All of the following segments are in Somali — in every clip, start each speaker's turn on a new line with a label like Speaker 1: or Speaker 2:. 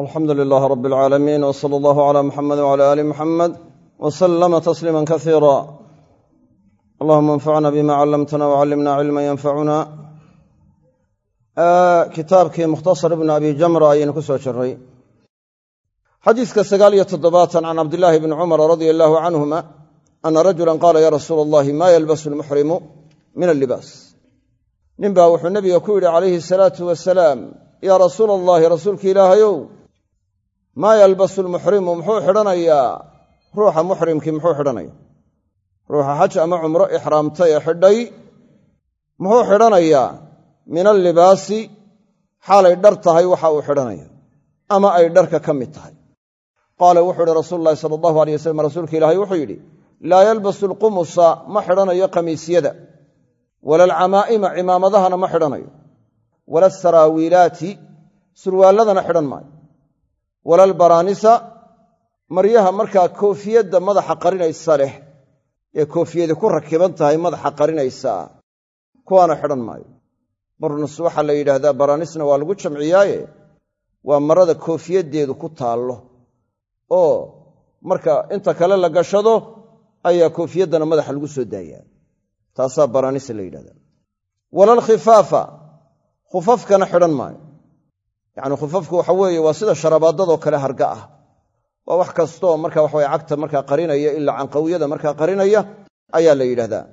Speaker 1: alxamdu lilaah rab alcaalamiin w sala allahu cala muxamed wcala aali muxamed w salama tasliima kasiira allahuma anfacna bima callamtana wcallimna cilma yanfacuna kitaabkii mukhtasar ibni abi jamra ayaynu ku soo jiray xadiiska sagaal iyo toddobaatan can cabdillaahi bni cumara radia allaahu canhuma ana rajulan qaala ya rasuula allahi ma yalbasu lmuxrimu min allibaas nin baa wuxuu nebiga ku yidhi calayhi asalaatu wasalaam yaa rasuula allahi rasuulka ilaahayow maa yalbasu lmuxrimu muxuu xidhanayaa? Ruuxa muxrimkii muxuu xidhanaya ruuxa xaj ama cumro ixraamtay ee xidhay muxuu xidhanayaa? Min allibaasi xaalay dhar tahay waxa uu xidhanaya ama ay dharka ka mid tahay. Qaala wuxuu ihi rasuulu llahi sala allahu alay wasalam rasuulka ilaahay wuxuu yidhi laa yalbasu alqumusa ma xidhanayo kamiisyada wala alcamaa'ima cimaamadahana ma xidhanayo. Wala asaraawiilaati surwaalladana xidhan maayo wala albaraanisa maryaha markaa koofiyadda madaxa qarinaysa leh ee koofiyadi ku rakiban tahay madaxa qarinaysaa kuwaana xidhan maayo. Burnus waxaa la yidhaahdaa baraanisna waa lagu jamciyaaye? Waa marada koofiyaddeedu ku taallo. Oo marka inta kale la gashado ayaa koofiyaddana madaxa lagu soo daayaa. Taasaa baraanisa la yidhahdaa wala alkhifaafa khufafkana xidhan maayo yacni khufafku waxa weeye waa sida sharabaadadoo kale harga ah. Waa wax kastooo marka waxaweye cagta markaa qarinaya ilaa canqawiyada markaa qarinaya ayaa la yidhahdaa.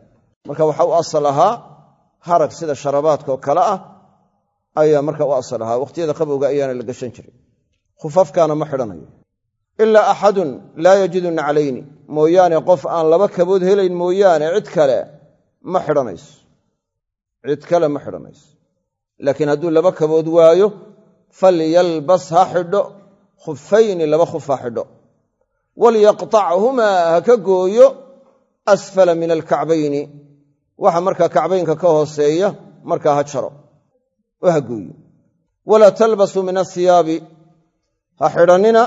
Speaker 1: Marka waxa u asal ahaa harag sida sharabaadkaoo kale ah ayaa marka u asal ahaa. Wakhtiyada qabowga ayaana la gashan jiray. Khufafkaana ma xidhanayo. Ilaa axadun laa yajidu naclayni. Mooyaane qof aan laba kabood helayn mooyaane cid kale ma xidhanayso. Cid kale ma xidhanayso. Laakiin hadduu laba kabood waayo falyalbas ha xidho khufayni laba khuf ha xidho walyaqtachumaa ha ka gooyo asfala min alkacbayni waxa markaa kacbaynka ka hooseeya markaa ha jaro oo ha gooyo walaa talbasuu min asiyaabi ha xidhannina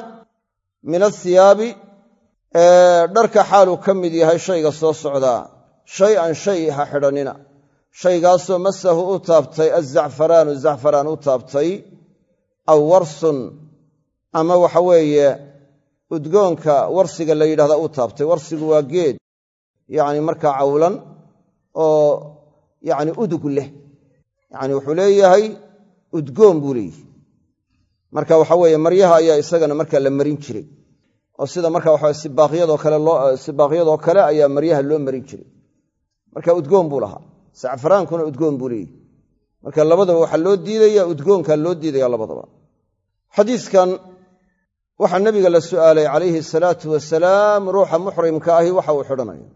Speaker 1: min asiyaabi dharka xaaluu ka mid yahay shayga soo socdaa shay an shay ha xidhannina shaygaasoo masahu u taabtay azacfaraanu zacfaraan u taabtay aw warsun ama waxa weeye udgoonka warsiga la yidhahda u taabtay. Warsigu waa geed yacni markaa cawlan oo yacni udug leh. Yacni wuxuu leeyahay udgoon buu leeyahy marka waxa weeye maryaha ayaa isagana markaa la marin jiray. Oo sida marka waxa sibaaqyadoo kale sibaaqyadoo kale ayaa maryaha loo marin jiray. Marka udgoon buu lahaa. Sacfaraankuna udgoon buu leeyahy marka labadaba waxaa loo diidaya udgoonkaa loo diidaya labadaba. Xadiiskan waxaa nebiga la su'aalay calayhi salaatu wasalaam ruuxa muxrimka ahi waxa uu xidhanaya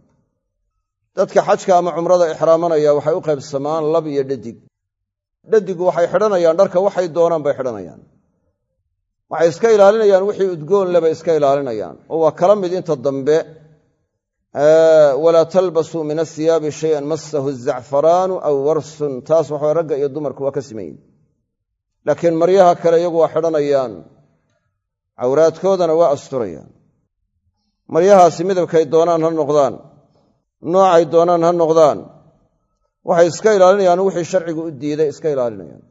Speaker 1: dadka xajka ama cumrada ixraamanaya waxay u qaybsamaan lab iyo dhadig. Dhadigu waxay xidhanayaan dharka waxay doonaan bay xidhanayaan. Waxay iska ilaalinayaan wixii udgoon lebay iska ilaalinayaan. Oo waa kala mid inta dambe walaa talbasuu min asiyaabi shayan masahu zacfaraanu aw warsun. Taas waxa ragga iyo dumarku waa ka simayin laakiin maryaha kale iyagu waa xidhanayaan. Cawraadkoodana waa asturayaan. Maryahaasi midabkay doonaan ha noqdaan. Noocay doonaan ha noqdaan. Waxay iska ilaalinayaan wixii sharcigu u diiday iska ilaalinayaan.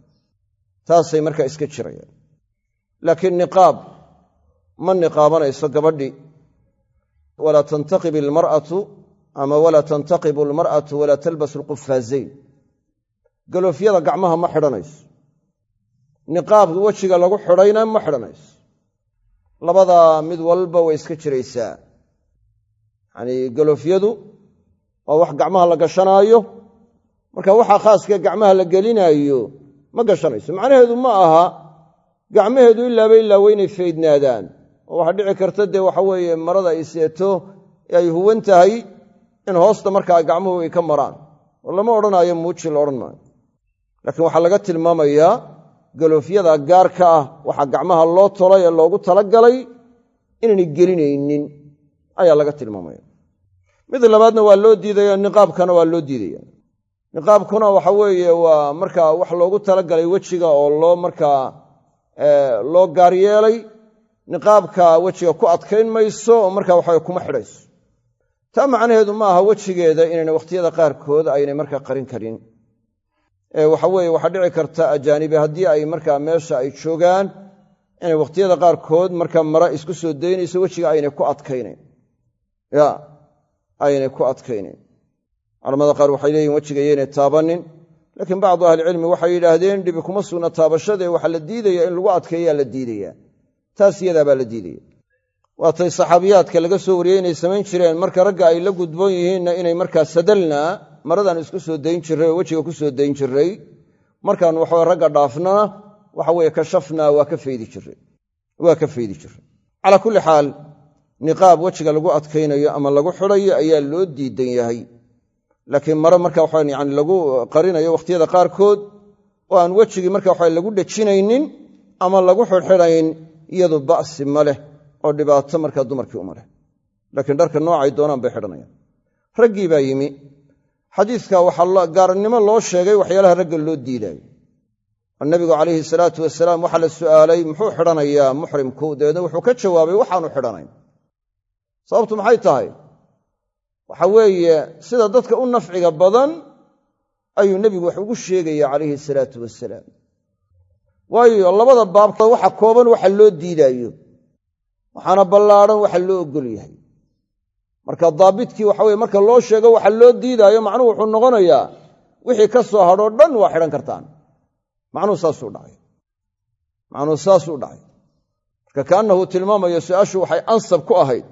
Speaker 1: Taasay markaa iska jirayaan. Laakiin niqaab ma niqaabanayso gabadhii walaa tantaqib ilmar'atu ama walaa tantaqibu almar'atu walaa talbasu alqufaazayn galoofyada gacmaha ma xidhanayso niqaabka wejiga lagu xidhayna ma xidhanayso labadaa mid walba way iska jiraysaa yacanii galoofyadu waa wax gacmaha la gashanaayo marka waxaa khaaskee gacmaha la gelinaayo ma gashanayso macnaheedu ma aha gacmaheedu ilaaba ilaa weynay faydnaadaan oo waxaa dhici karta dee waxa weeye marada ay seeto ee ay huwan tahay in hoosta markaa gacmuhu ay ka maraan. Oo lama odhanaayo muuji la odhan maayo. Laakiin waxaa laga tilmaamayaa galoofyada gaarka ah waxaa gacmaha loo tolay ee loogu talagalay inaynay gelinaynin ayaa laga tilmaamaya. Mid labaadna waa loo diidaya niqaabkana waa loo diidaya. Niqaabkuna waxa weeye waa markaa wax loogu talagalay wejiga oo loo markaa loo gaar niqaabka wejiga ku adkayn mayso oo markaa waxawe kuma xidhayso. Taa macnaheedu ma aha wejigeeda inayna wakhtiyada qaarkood aynay markaa qarin karin. Waxa weeye waxaa dhici karta ajaanibi haddii ay markaa meesha ay joogaan inay wakhtiyada qaarkood markaa mara isku soo daynayso wejiga aynay ku adkaynayn. Ya aynay ku adkaynayn. Culamada qaar waxay leeyihiin wejiga yaynay taabanin laakiin bacdu ahlicilmi waxay yidhaahdeen dhibi kuma sugna taabashadae waxaa la diidaya in lagu adkeeyaa la diidaya taas iyadaabaa la diidaya. Waatay saxaabiyaadka laga soo wariyey inay samayn jireen marka ragga ay la gudboon yihiinna inay markaa sadalnaa maradaan isku soo dayn jirray oo wejiga ku soo dayn jirray markaan waxawe ragga dhaafnana waxa weye kashafnaa waa ka faydi jiray waa ka faydi jiray calaa kulli xaal niqaab wejiga lagu adkaynayo ama lagu xidhayo ayaa loo diidan yahay. Laakiin mare marka waxa yani lagu qarinayo wakhtiyada qaarkood oo aan wejigii marka waxa lagu dhejinaynin ama lagu xidhxidhayn iyadu ba'si ma leh oo dhibaato markaa dumarkii uma leh. Laakiin dharka noocay doonaan bay xidhanayaan. Raggii baa yimi. Xadiidka waxaa gaarnimo loo sheegay waxyaalaha ragga loo diidaayo oo nebigu calayhi salaatu wasalaam waxaa la su'aalay muxuu xidhanayaa muxrimku dabeedna wuxuu ka jawaabay waxaanu xidhanayn. Sababtu maxay tahay? Waxa weeye sida dadka u nafciga badan ayuu nebigu wax ugu sheegaya calayhi salaatu wasalaam waayo labada baabkood waxa kooban waxa loo diidaayo. Waxaana ballaadhan waxa loo ogol yahay. Marka daabidkii waxa weye marka loo sheego waxa loo diidaayo macnuhu wuxuu noqonayaa wixii ka soo hadhoo dhan waa xidhan kartaan. Macnuhu saasuu dhacay. Macnuhu saasuu dhacay. Marka kaannahu tilmaamayo su'aashu waxay ansab ku ahayd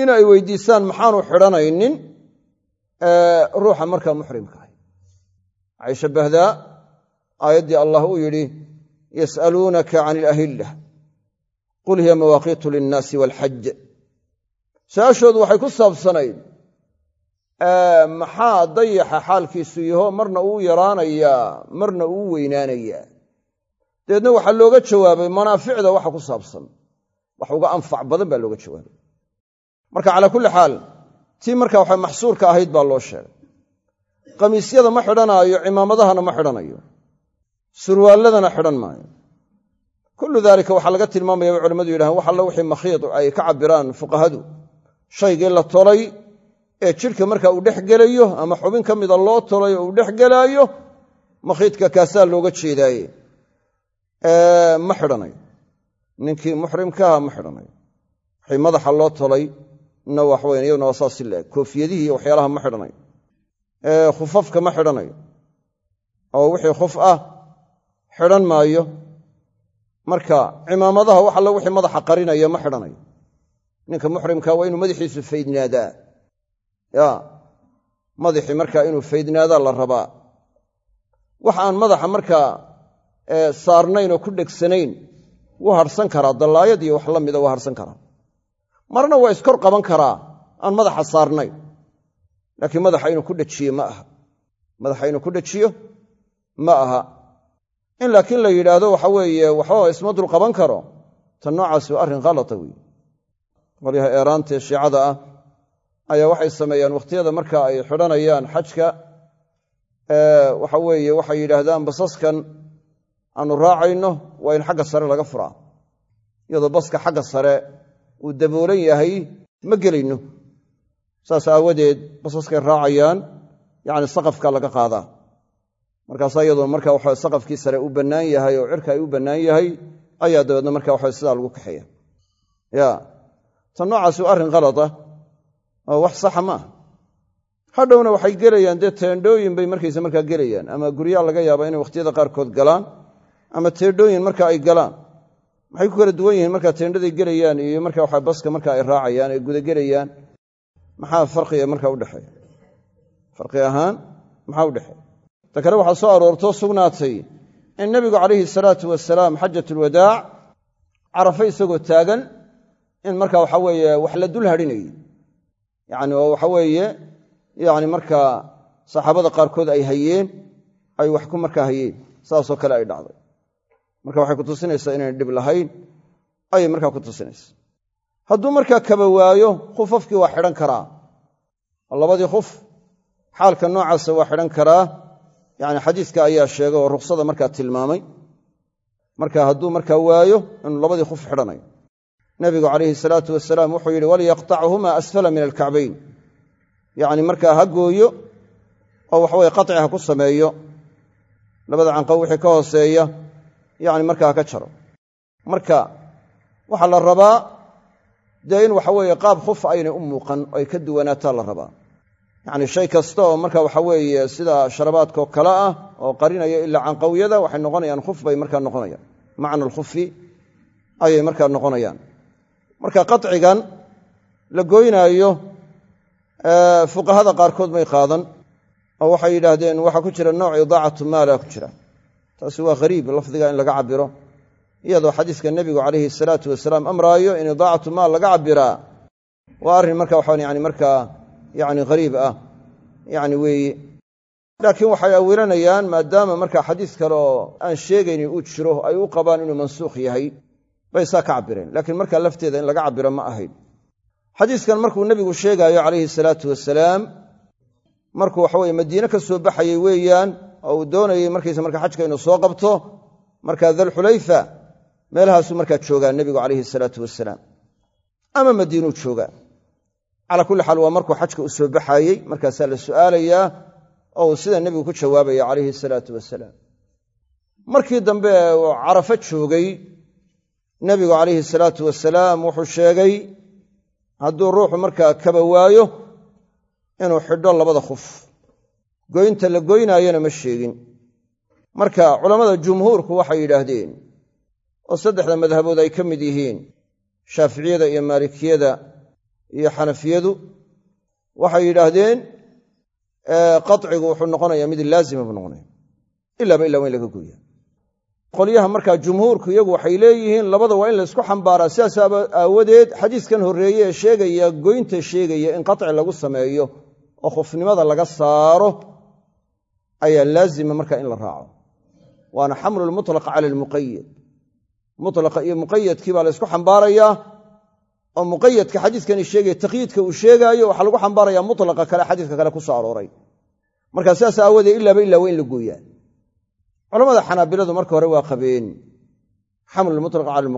Speaker 1: in ay weydiisaan maxaanu xidhanaynin ruuxa markaa muxrimka ahy waxay shabbahdaa aayaddii allah uu yidhi yas'aluunaka can ilahilla qul hiya mawaaqiitu linnaasi waalxaj su'aashoodu waxay ku saabsanayd maxaa dayaxa xaalkiisu yaho marna uu yaraanayaa marna uu weynaanayaa dabeedna waxaa looga jawaabay manaaficda waxa ku saabsan wax uga anfac badan baa looga jawaabay marka calaa kulli xaal tii marka waxa maxsuurka ahayd baa loo sheegay qamiisyada ma xidhanaayo cimaamadahana ma xidhanayo surwaalladana xidhan maayo. Kullu daalika waxaa laga tilmaamaya bay culamadu yidhahaan wax alla wixii makhiid ay ka cabiraan fuqahadu. Shaygii la tolay ee jidhka marka uu dhex gelayo ama xubin ka mida loo tolay oo uu dhex gelaayo makhiidka kaasaa looga jeedaaye ma xidhanayo. Ninkii muxrimkaaha ma xidhanayo. Wixii madaxa loo tolay na waxweyn iyaduna waa saas si laeg koofiyadihii iyo waxyaalaha ma xidhanayo. Khufafka ma xidhanayo. Oo wixii khuf ah xidhan maayo. Marka cimaamadaha wax alla wixii madaxa qarinaya ma xidhanayo. Ninka muxrimka waa inuu madaxiisu faydnaadaa. Ya madaxii markaa inuu faydnaadaa la rabaa. Wax aan madaxa markaa saarnayn oo ku dhegsanayn wuu harhsan karaa dallaayad iyo wax la mida waa harhsan karaa. Marna waa iskor qaban karaa aan madaxa saarnayn. Laakiin madaxa inuu ku dhejiyo ma aha. Madaxa inuu ku dhejiyo ma aha in laakiin la yidhaahdo waxa weeye waxba isma dul qaban karo tan noocaasi waa arrin khalata weeye qolyaha eeraantae shiicada ah ayaa waxay sameeyaan wakhtiyada marka ay xidhanayaan xajka. Waxa weeye waxay yidhaahdaan basaskan aanu raacayno waa in xagga sare laga furaa. Iyadoo baska xagga sare uu daboolan yahay ma gelayno. Saas aawadeed basaskay raacayaan yacni saqafka laga qaadaa markaasaa iyadoo marka waxa saqafkii sare u bannaan yahay oo cirka ay u bannaan yahay ayaa dabeedna marka waxa sidaa lagu kaxeeya. Ya tan noocaasi arrin khalata oo wax saxa maaha hadhowna waxay gelayaan dee teendhooyin bay markaysa markaa gelayaan ama guryaa laga yaaba inay wakhtiyada qaarkood galaan ama teendhooyin marka ay galaan. Maxay ku kala duwan yihiin markaa teendhaday gelayaan iyo marka waxa baska marka ay raacayaan ay gudagelayaan. Maxaa farqiga marka udhexeeya farqi ahaan maxaa udhexeeya ta kale waxaa soo aroortoo sugnaatay in nebigu calayhi salaatu wasalaam xajatulwadaac carafe isagoo taagan in marka waxa weeye wax la dul hadhinayay. Yacni oo waxa weeye yacni markaa saxaabada qaarkood ay hayeen ay wax ku markaa hayeen saasoo kale ay dhacday. Marka waxay ku tusinaysaa inayn dhib lahayn ayay markaa ku tusinaysaa. Hadduu markaa kaba waayo khufafkii waa xidhan karaa. Oo labadii xaalka noocaasa waa xidhan karaa yacni xadiiska ayaa sheegay oo ruksada markaa tilmaamay. Marka hadduu markaa waayo inuu labadii khuf xidhanayo. Nebigu calayhi salaatu wasalaam wuxuu yidhi waliyaqtachumaa asfala min alkacbayn yacni markaa ha gooyo oo waxaweye qaci ha ku sameeyo. Labada canqow wixii ka hooseeya yacni markaa ha ka jaro. Marka waxaa la rabaa dee in waxa weeye qaab khuf aynay u muuqan oo ay ka duwanaataa la rabaa yacni shay kasta oo marka waxa weeye sida sharabaadkao kale ah oo qarinaya ilaa canqawyada waxay noqonayaan khuf bay markaa noqonayaan. Macna alkhufi ayay markaa noqonayaan. Marka qacigan la goynaayo fuqahada qaarkood may qaadan oo waxay yidhaahdeen waxaa ku jira nooc idaacatu maala ku jira. Taasi waa hariib lafdiga in laga cabiro iyadoo xadiiska nebigu calayhi salaatu wasalaam amraayo in idaacatu maal laga cabiraa waa arrin marka waxaan yani markaa yani hariib ah. Yani weeye laakiin waxay awilanayaan maadaama markaa xadiis kale oo aan sheegaynin uu jiro ay u qabaan inuu mansuukh yahay bay saa ka cabireen laakiin markaa lafteeda in laga cabiro ma ahayn. Xadiiskan markuu nebigu sheegaayo calayhi salaatu wasalaam markuu waxaweye madiine ka soo baxayey weeyaan oo uu doonayey markaysa marka xajka inuu soo qabto markaa dalxulayfa meelahaasuu markaa joogaa nebigu calayhi salaatu wasalaam. Ama madiinuu joogaa calaa kulli xaal waa markuu xajka u soo baxaayey markaasaa la su'aalayaa oo uu sida nebigu ku jawaabaya calayhi salaatu wasalaam. Markii dambe uu carafo joogay nebigu calayhi salaatu wasalaam wuxuu sheegay hadduu ruuxu markaa kaba waayo inuu xidho labada khuf goynta la goynaayona ma sheegin. Marka culammada jumhuurku waxay yidhaahdeen oo saddexda madhabood ay ka mid yihiin shaaficiyada iyo maalikiyada iyo xanafiyadu waxay yidhaahdeen qacigu wuxuu noqonayaa mid laazima buu noqonaya ilaaba illa waa in laga gooya qolyaha markaa jumhuurku iyagu waxay leeyihiin labada waa in laysku xambaaraa. Sidaas aawadeed xadiiskan horreeye ee sheegaya goynta sheegaya in qaci lagu sameeyo oo khufnimada laga saaro ayaa laazima markaa in la raaco. Waana xamlu lmutlaqa cala almuqayad mutlaqa iyo muqayadkii baa laysku xambaarayaa oo muqayadka xadiiskani sheegaya taqyiidka uu sheegaayo waxaa lagu xambaaraya mutlaqa kale xadiiska kale ku soo arooray. Marka sidaas aawadeed ilaaba illaa waa in la gooyaa culamada xanaabiladu marka hore waa qabeen. Xamlu lmutlaqa cala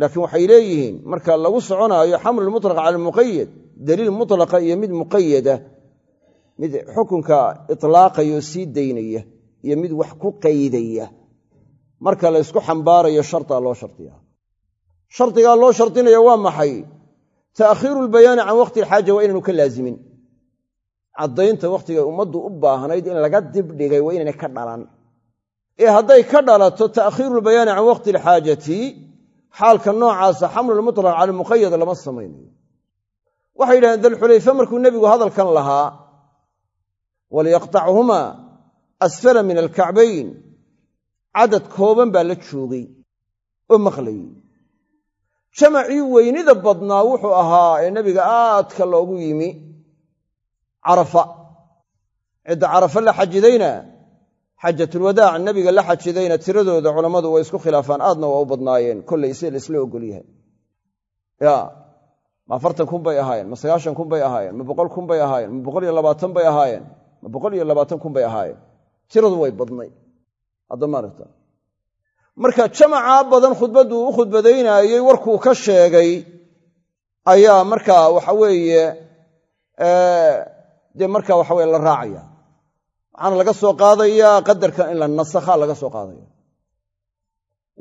Speaker 1: laakiin waxay leeyihiin marka lagu soconaayo xamlu lmutlaqa cala almuqayad daliil mutlaqa iyo mid muqayada mid xukunka itlaaqaya oo sii daynaya iyo mid wax ku qaydaya. Marka la xambaarayo shartaa loo shardiya shardigaa loo shardinaya waa maxay ta'khiiru lbayaani can waqti alxaaja waa inaanu ka laazimin caddaynta wakhtigay ummaddu u baahnayd in laga dibdhigay waa inaynay ka dhalan. Ee hadday ka dhalato ta'khiiru lbayaani can waqti alxaajati xaalka noocaasa xamlulmutlaq cala almuqayad lama samaynayo. Waxay yidhahdeen dalxulayfe markuu nebigu hadalkan lahaa waliyaqtachumaa asfala min alkacbayn cadad kooban baa la joogay oo maqlayey jamacii weynida badnaa wuxuu ahaa ee nebiga aadka loogu yimi carafa. Cidda carafa la xajidayna xajatulwadaac nebiga la xajidayna tiradooda culammadu way isku khilaafaan. Aadna waa u badnaayeen. Kollay si laisla ogol yahay. Ya ma afartan kun bay ahaayeen ma sagaashan kun bay ahaayeen ma boqol kun bay ahaayeen ma boqol iyo labaatan bay ahaayeen ma boqol iyo labaatan kun bay ahaayeen. Tiradu way badnay hadda maaragta marka jamacaa badan khudbadduu u khudbadaynaayey warkuu ka sheegay ayaa markaa waxa weeye dee marka waxa weye la raacaya. Waxaana laga soo qaadayaa qadarkan in la nasakha laga soo qaadaya.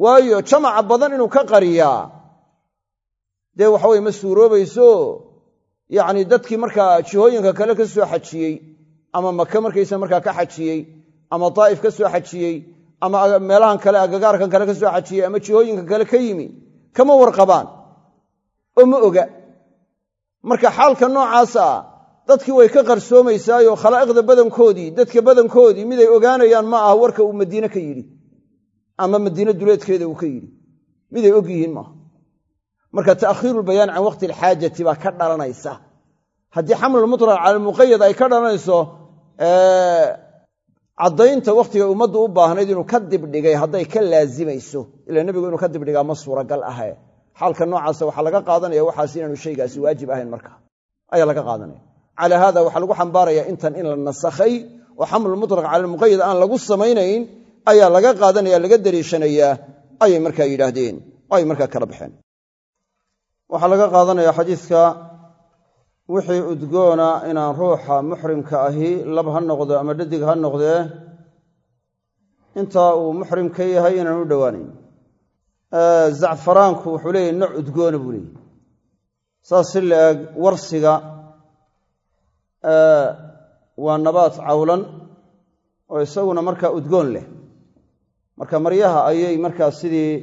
Speaker 1: Waayo jamaca badan inuu ka qariyaa dee waxa weye ma suuroobayso? Yacni dadkii markaa jihooyinka kale ka soo xajiyey ama maka markaysa markaa ka xajiyey ama daa'if ka soo xajiyey ama meelahan kale agagaarkan kale ka soo xajiyey ama jihooyinka kale ka yimi kama warqabaan. Oo ma oga. Marka xaalka noocaas ah dadkii way ka qarsoomaysaayoo khalaa'iqda badankoodii dadka badankoodii miday ogaanayaan ma aha warka uu madiine ka yidhi ama madiine duleedkeeda uu ka yidhi. Miday og maaha marka ta'khiiru lbayaan can waqti alxaajati baa ka dhalanaysa. Haddii xamlulmutlaq cala almuqayad ay ka dhalanayso caddaynta wakhtiga ummaddu u baahnayd inuu ka dibdhigay hadday ka laazimayso ila nebigu inuu ka dibdhigaa ma suuragal ahe xaalka noocaasa waxaa laga qaadanaya waxaas inaanu shaygaasi waajib ahayn marka. Ayaa laga qaadanaya. Calaa haada waxaa lagu xambaaraya intan in la nasakhay oo xamlulmutlaq cala almuqayad aan lagu samaynayn ayaa laga qaadanaya laga dariishanayaa ayay markaa yidhaahdeen. Ay markaa kala baxeen. Waxaa laga qaadanaya xadiidka wixii udgoona inaan ruuxa muxrimka ahi lab ha noqdo ama dhadig ha noqdee intaa uu muxrim ka yahay inaan u dhowaanayn zacfaraanku wuxuu leeyahy nooc udgoona buu leeyahy saas si la eg warsiga waa nabaad cawlan oo isaguna markaa udgoon leh. Marka maryaha ayay markaa sidii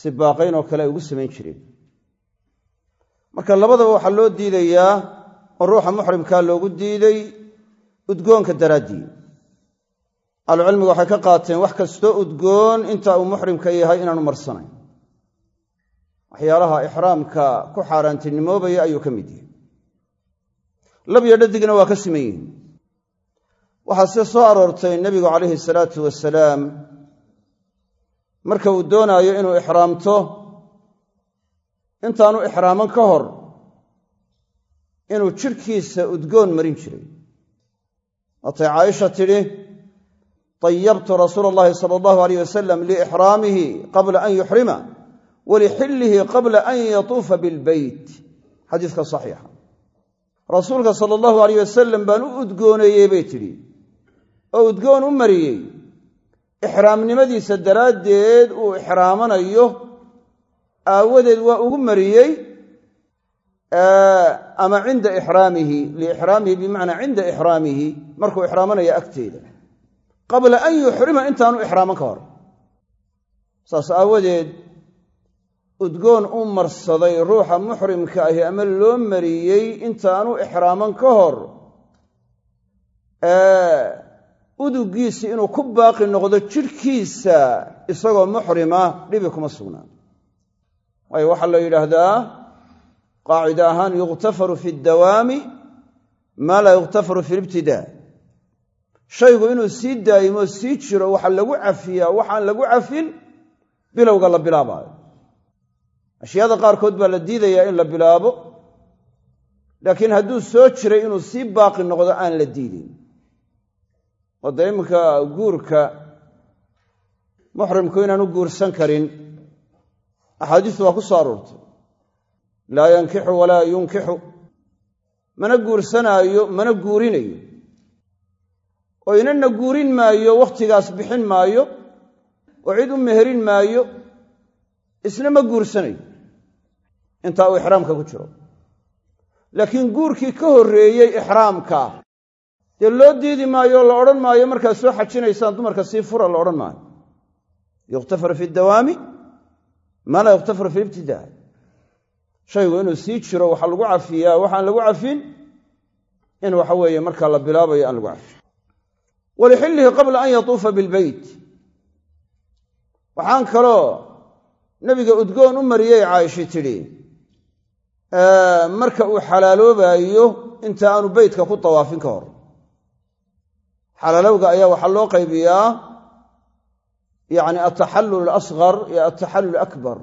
Speaker 1: sibaaqayn oo kale ay ugu samayn jireen marka labadaba waxaa loo diidayaa oo ruuxa muxrimkaa loogu diiday udgoonka daraaddii ahlucilmigu waxay ka qaateen wax kastoo udgoon inta uu muxrimka yahay inaanu marsanayn. Waxyaalaha ixraamka ku xaaraantinimoobaya ayuu ka mid yahay. Labyo dhadigna waa ka siman yihiin. Waxaa se soo aroortay nebigu calayhi salaatu wasalaam marka uu doonaayo inuu ixraamto intaanu ixraaman ka hor inuu jidhkiisa udgoon marin jiray. Waatay caaisha tidhi طayabtu rasuula اllahi sala allahu alayh wasalam liixraamihi qabla an yuxrima walixillihi qabla an yatuufa bilbeyt xadiiska saxiixa. Rasuulka sala allahu alayh wasalam baan u udgooneeyey bay tidhi. Oo udgoon u mariyey ixraamnimadiisa daraaddeed uu ixraamanayo aawadeed waa ugu mariyey ama cinda ixraamihi liixraamihi bimacnaa cinda ixraamihi markuu ixraamanaya agteeda. Qabla an yuxrima intaanu ixraaman ka hor. Saas aawadeed udgoon u marsaday ruuxa muxrimka ahi ama loo mariyey intaanu ixraaman ka hor udugiisi inuu ku baaqi noqdo jidhkiisa isagoo muxrima dhibi kuma sugnaan waayo waxaa la yidhaahdaa qaacida ahaan yukhtafaru fi dawaami maa laa yukhtafaru fi libtidaa shaygu inuu sii daa'imo sii jiro waxaa lagu cafiyaa waxaan lagu cafin bilowga la bilaabaayo ashyaada qaarkood baa la diidayaa in la bilaabo laakiin hadduu soo jiray inuu sii baaqi noqdo aan la diidin. Wadda iminka guurka muxrimku inaanu guursan karin axaadiistu waa ku soo aroortay. Laa yankixu walaa yunkixu. Mana guursanaayo mana guurinayo. Oo inana guurin maayo wakhtigaas bixin maayo oo cid u meherin maayo isna ma guursanayo. Intaa uu ixraamka ku jiro. Laakiin guurkii ka horreeyey ixraamka dee loo diidi maayo la odhan maayo markaad soo xajinaysaan dumarka sii fura la odhan maayo. Yukhtafaru fi dawaami maa laa yukhtafaru fi libtidaa shaygu inuu sii jiro waxaa lagu cafiyaa waxaan lagu cafin in waxa weeye markaa la bilaabayo aan lagu cafin. Walixillihi qabla an yatuufa bilbeyt waxaan kaloo nebiga udgoon u mariyey caaisha tidhi marka uu xalaaloobaayo inta aanu beytka ku tawaafin ka hor. Xalaalowga ayaa waxaa loo qaybiyaa yacni altaxallul alasghar iyo altaxallul akbar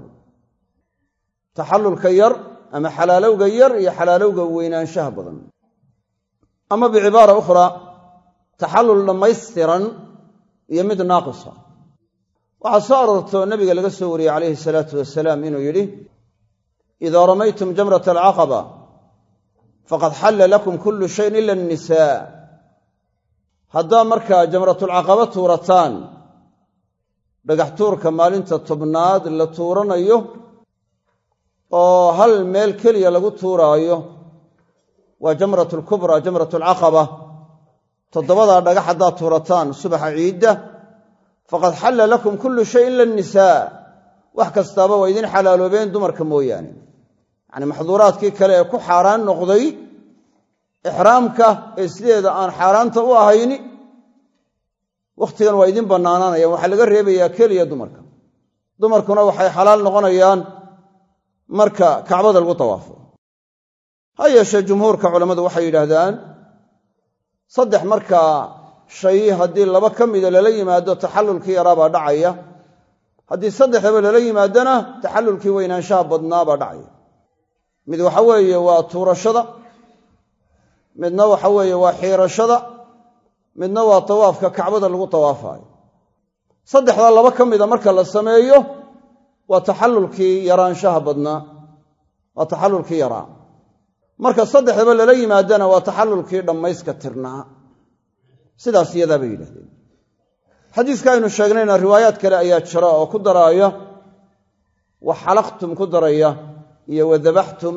Speaker 1: taxallulka yar ama xalaalowga yar iyo xalaalowga weynaanshaha badan. Ama bicibaara ukhraa taxallul dhammaystiran iyo mid naaqisa. Waxaa soo aroorto nabiga laga soo wariyey calayhi salaatu wasalaam inuu yidhi idaa ramaytum jamrata alcaqaba faqad xalla lakum kullu shayin ila annisaa. Haddaa markaa jamratulcaqaba tuurataan dhagax tuurka maalinta tobnaad la tuuranayo oo hal meel keliya lagu tuuraayo waa jamratu lkubraa jamratu alcaqaba toddobadaa dhagax haddaad tuurataan subaxa ciidda faqad xalla lakum kullu shay ila annisaa wax kastaaba waa idin xalaaloobeen dumarka mooyaane. Yacni maxduuraadkii kale ee ku xaaraan noqday ixraamka ee sideeda aan xaaraanta u ahayni wakhtigan waa idin bannaanaanayaan waxaa laga reebayaa keliya dumarka. Dumarkuna waxay xalaal noqonayaan marka kacbada lagu tawaafo. Ha yeeshee jumhuurka culammadu waxay yidhaahdaan saddex markaa shay haddii laba ka mida lala yimaado taxallulkii yaraabaa dhacaya. Haddii saddexdaba lala yimaadona taxallulkii weynaanshaha badnaabaa dhacaya. Mid waxa weeye waa tuurashada. Midna waxa weeye waa xiirashada midna waa tawaafka kacbada lagu tawaafaayo saddexdaa laba ka mida marka la sameeyo waa taxallulkii yaraanshaha badnaa waa taxallulkii yaraa marka saddexdaba lala yimaadana waa taxallulkii dhammayska tirnaa sidaas iyadaa bay yidhahdeen xadiiska aynu sheegnayna riwaayaad kale ayaa jira oo ku daraaya wa xalaqtum ku daraya iyo wa dabaxtum.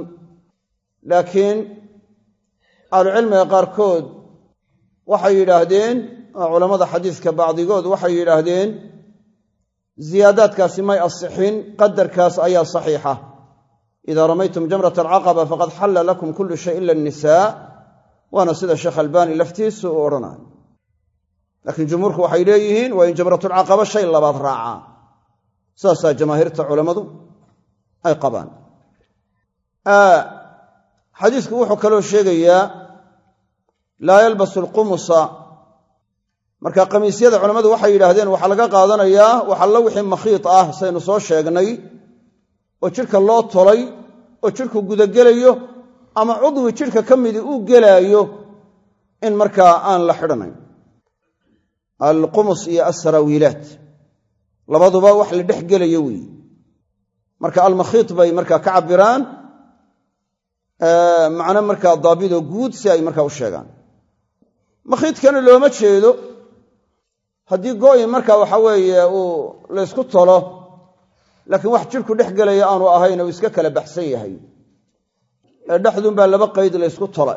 Speaker 1: Laakiin ahlucilmiga qaarkood waxay yidhaahdeen oo culammada xadiiska bacdigood waxay yidhaahdeen ziyaadaadkaasi may asixin qadarkaas ayaa saxiixa. Idaa ramaytum jamrat alcaqaba faqad xalla lakum kullu shay ila annisaa. Waana sida sheekh albaani laftiisu uu odhanayo. Laakiin jumhuurku waxay leeyihiin waa in jamratulcaqaba shay labaad raacaa saasaa jamaahiirta culammadu ay qabaan. Xadiisku wuxuu kaloo sheegayaa laa yalbasu alqumusa. Marka qamiisyada culammadu waxay yidhaahdeen waxaa laga qaadanayaa waxallo wixii makhiid ah saynu soo sheegnay oo jidhka loo tolay oo jidhku gudagelayo ama cudwi jidhka ka midii uu gelaayo in markaa aan la xidhanayn. Alqumus iyo alsaraawiilaat labaduba wax la dhex gelayo weeye marka almakhiid bay markaa ka cabbiraan macno markaa daabidoo guud si ay markaa u sheegaan makhiidkana looma jeedo. Haddii go'i marka waxa weeye uu laysku tolo laakiin wax jidhku dhex gelaya aanu ahayn uu iska kala baxsan yahay. Ee dhexduunbaa laba qayd laysku tola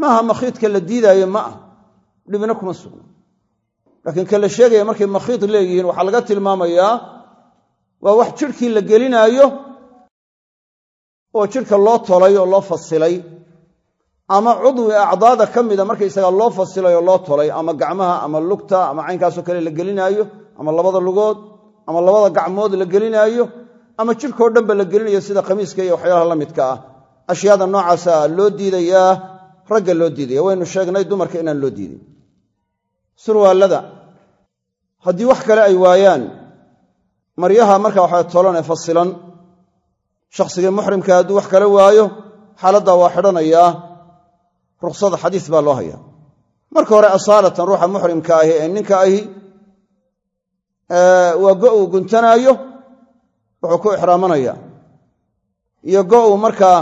Speaker 1: maaha makhiidka la diidaayo ma ah dhibna kuma sugna laakiin ka la sheegaya markay makhiid leeyihiin waxaa laga tilmaamayaa waa wax jidhkii la gelinaayo oo jidhka loo tolay oo loo fasilay ama cudwi acdaada ka mida markaysaga loo fasilay oo loo tolay ama gacmaha ama lugta ama caynkaasoo kale la gelinaayo ama labada lugood ama labada gacmood la gelinaayo ama jidhkao dhanba la gelinayo sida khamiiska iyo waxyaalaha la midka ah. Ashyaada noocaasa loo diidayaa ragga loo diidaya waynu sheegnay dumarka inaan loo diidin. Surwaallada haddii wax kale ay waayaan maryaha marka waxa tolan ee fasilan shakhsigii muxrimka hadduu wax kala waayo xaaladdaa waa xidhanayaa ruksada xadiis baa loo hayaa. Marka hore asaalatan ruuxa muxrimka ahi ee ninka ahi waa go uu guntanaayo wuxuu ku ixraamanaya iyo go uu markaa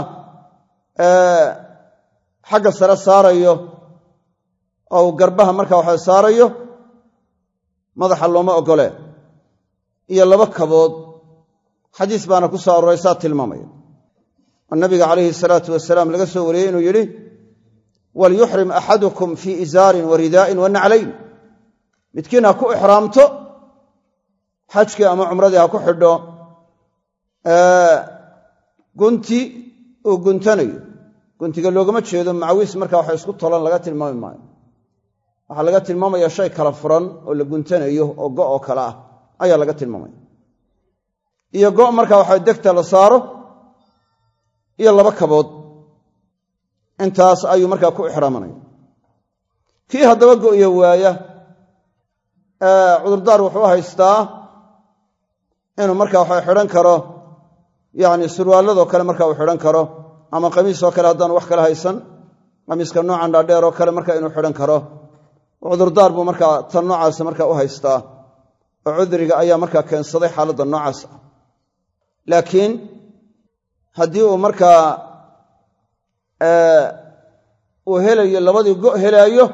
Speaker 1: xagga sare saarayo oo uu garbaha marka waxa saarayo madaxa looma oggole. Iyo laba kabood xadiis baana ku soo arooray saa tilmaamaya. Oo nabiga calayhi salaatu wasalaam laga soo wariyey inuu yidhi walyuxrim axadukum fii izaarin wa ridaa'in wa naclayn midkiin ha ku ixraamto xajkii ama cumradii ha ku xidho gunti uu guntanayo guntiga loogama jeedo macawiis marka waxa isku tolan laga tilmaami maayo waxaa laga tilmaamaya shay kala furan oo la guntanayo oo go' oo kale ah ayaa laga tilmaamaya iyo go' marka waxa degta la saaro iyo laba kabood intaas ayuu markaa ku ixraamanaya kii haddaba go'yo waaya cudurdaar wuxuu haystaa inuu marka waxa xidhan karo yacni surwaalladoo kale marka uu xidhan karo ama qamiisoo kale haddaanu wax kale haysan qamiiska noocan dhaadheer oo kale marka inuu xidhan karo. Cudurdaar buu markaa tan noocaasa marka u haystaa oo cudriga ayaa markaa keensaday xaaladda noocaas ah. Laakiin haddii uu markaa uu helayo labadii go' helaayo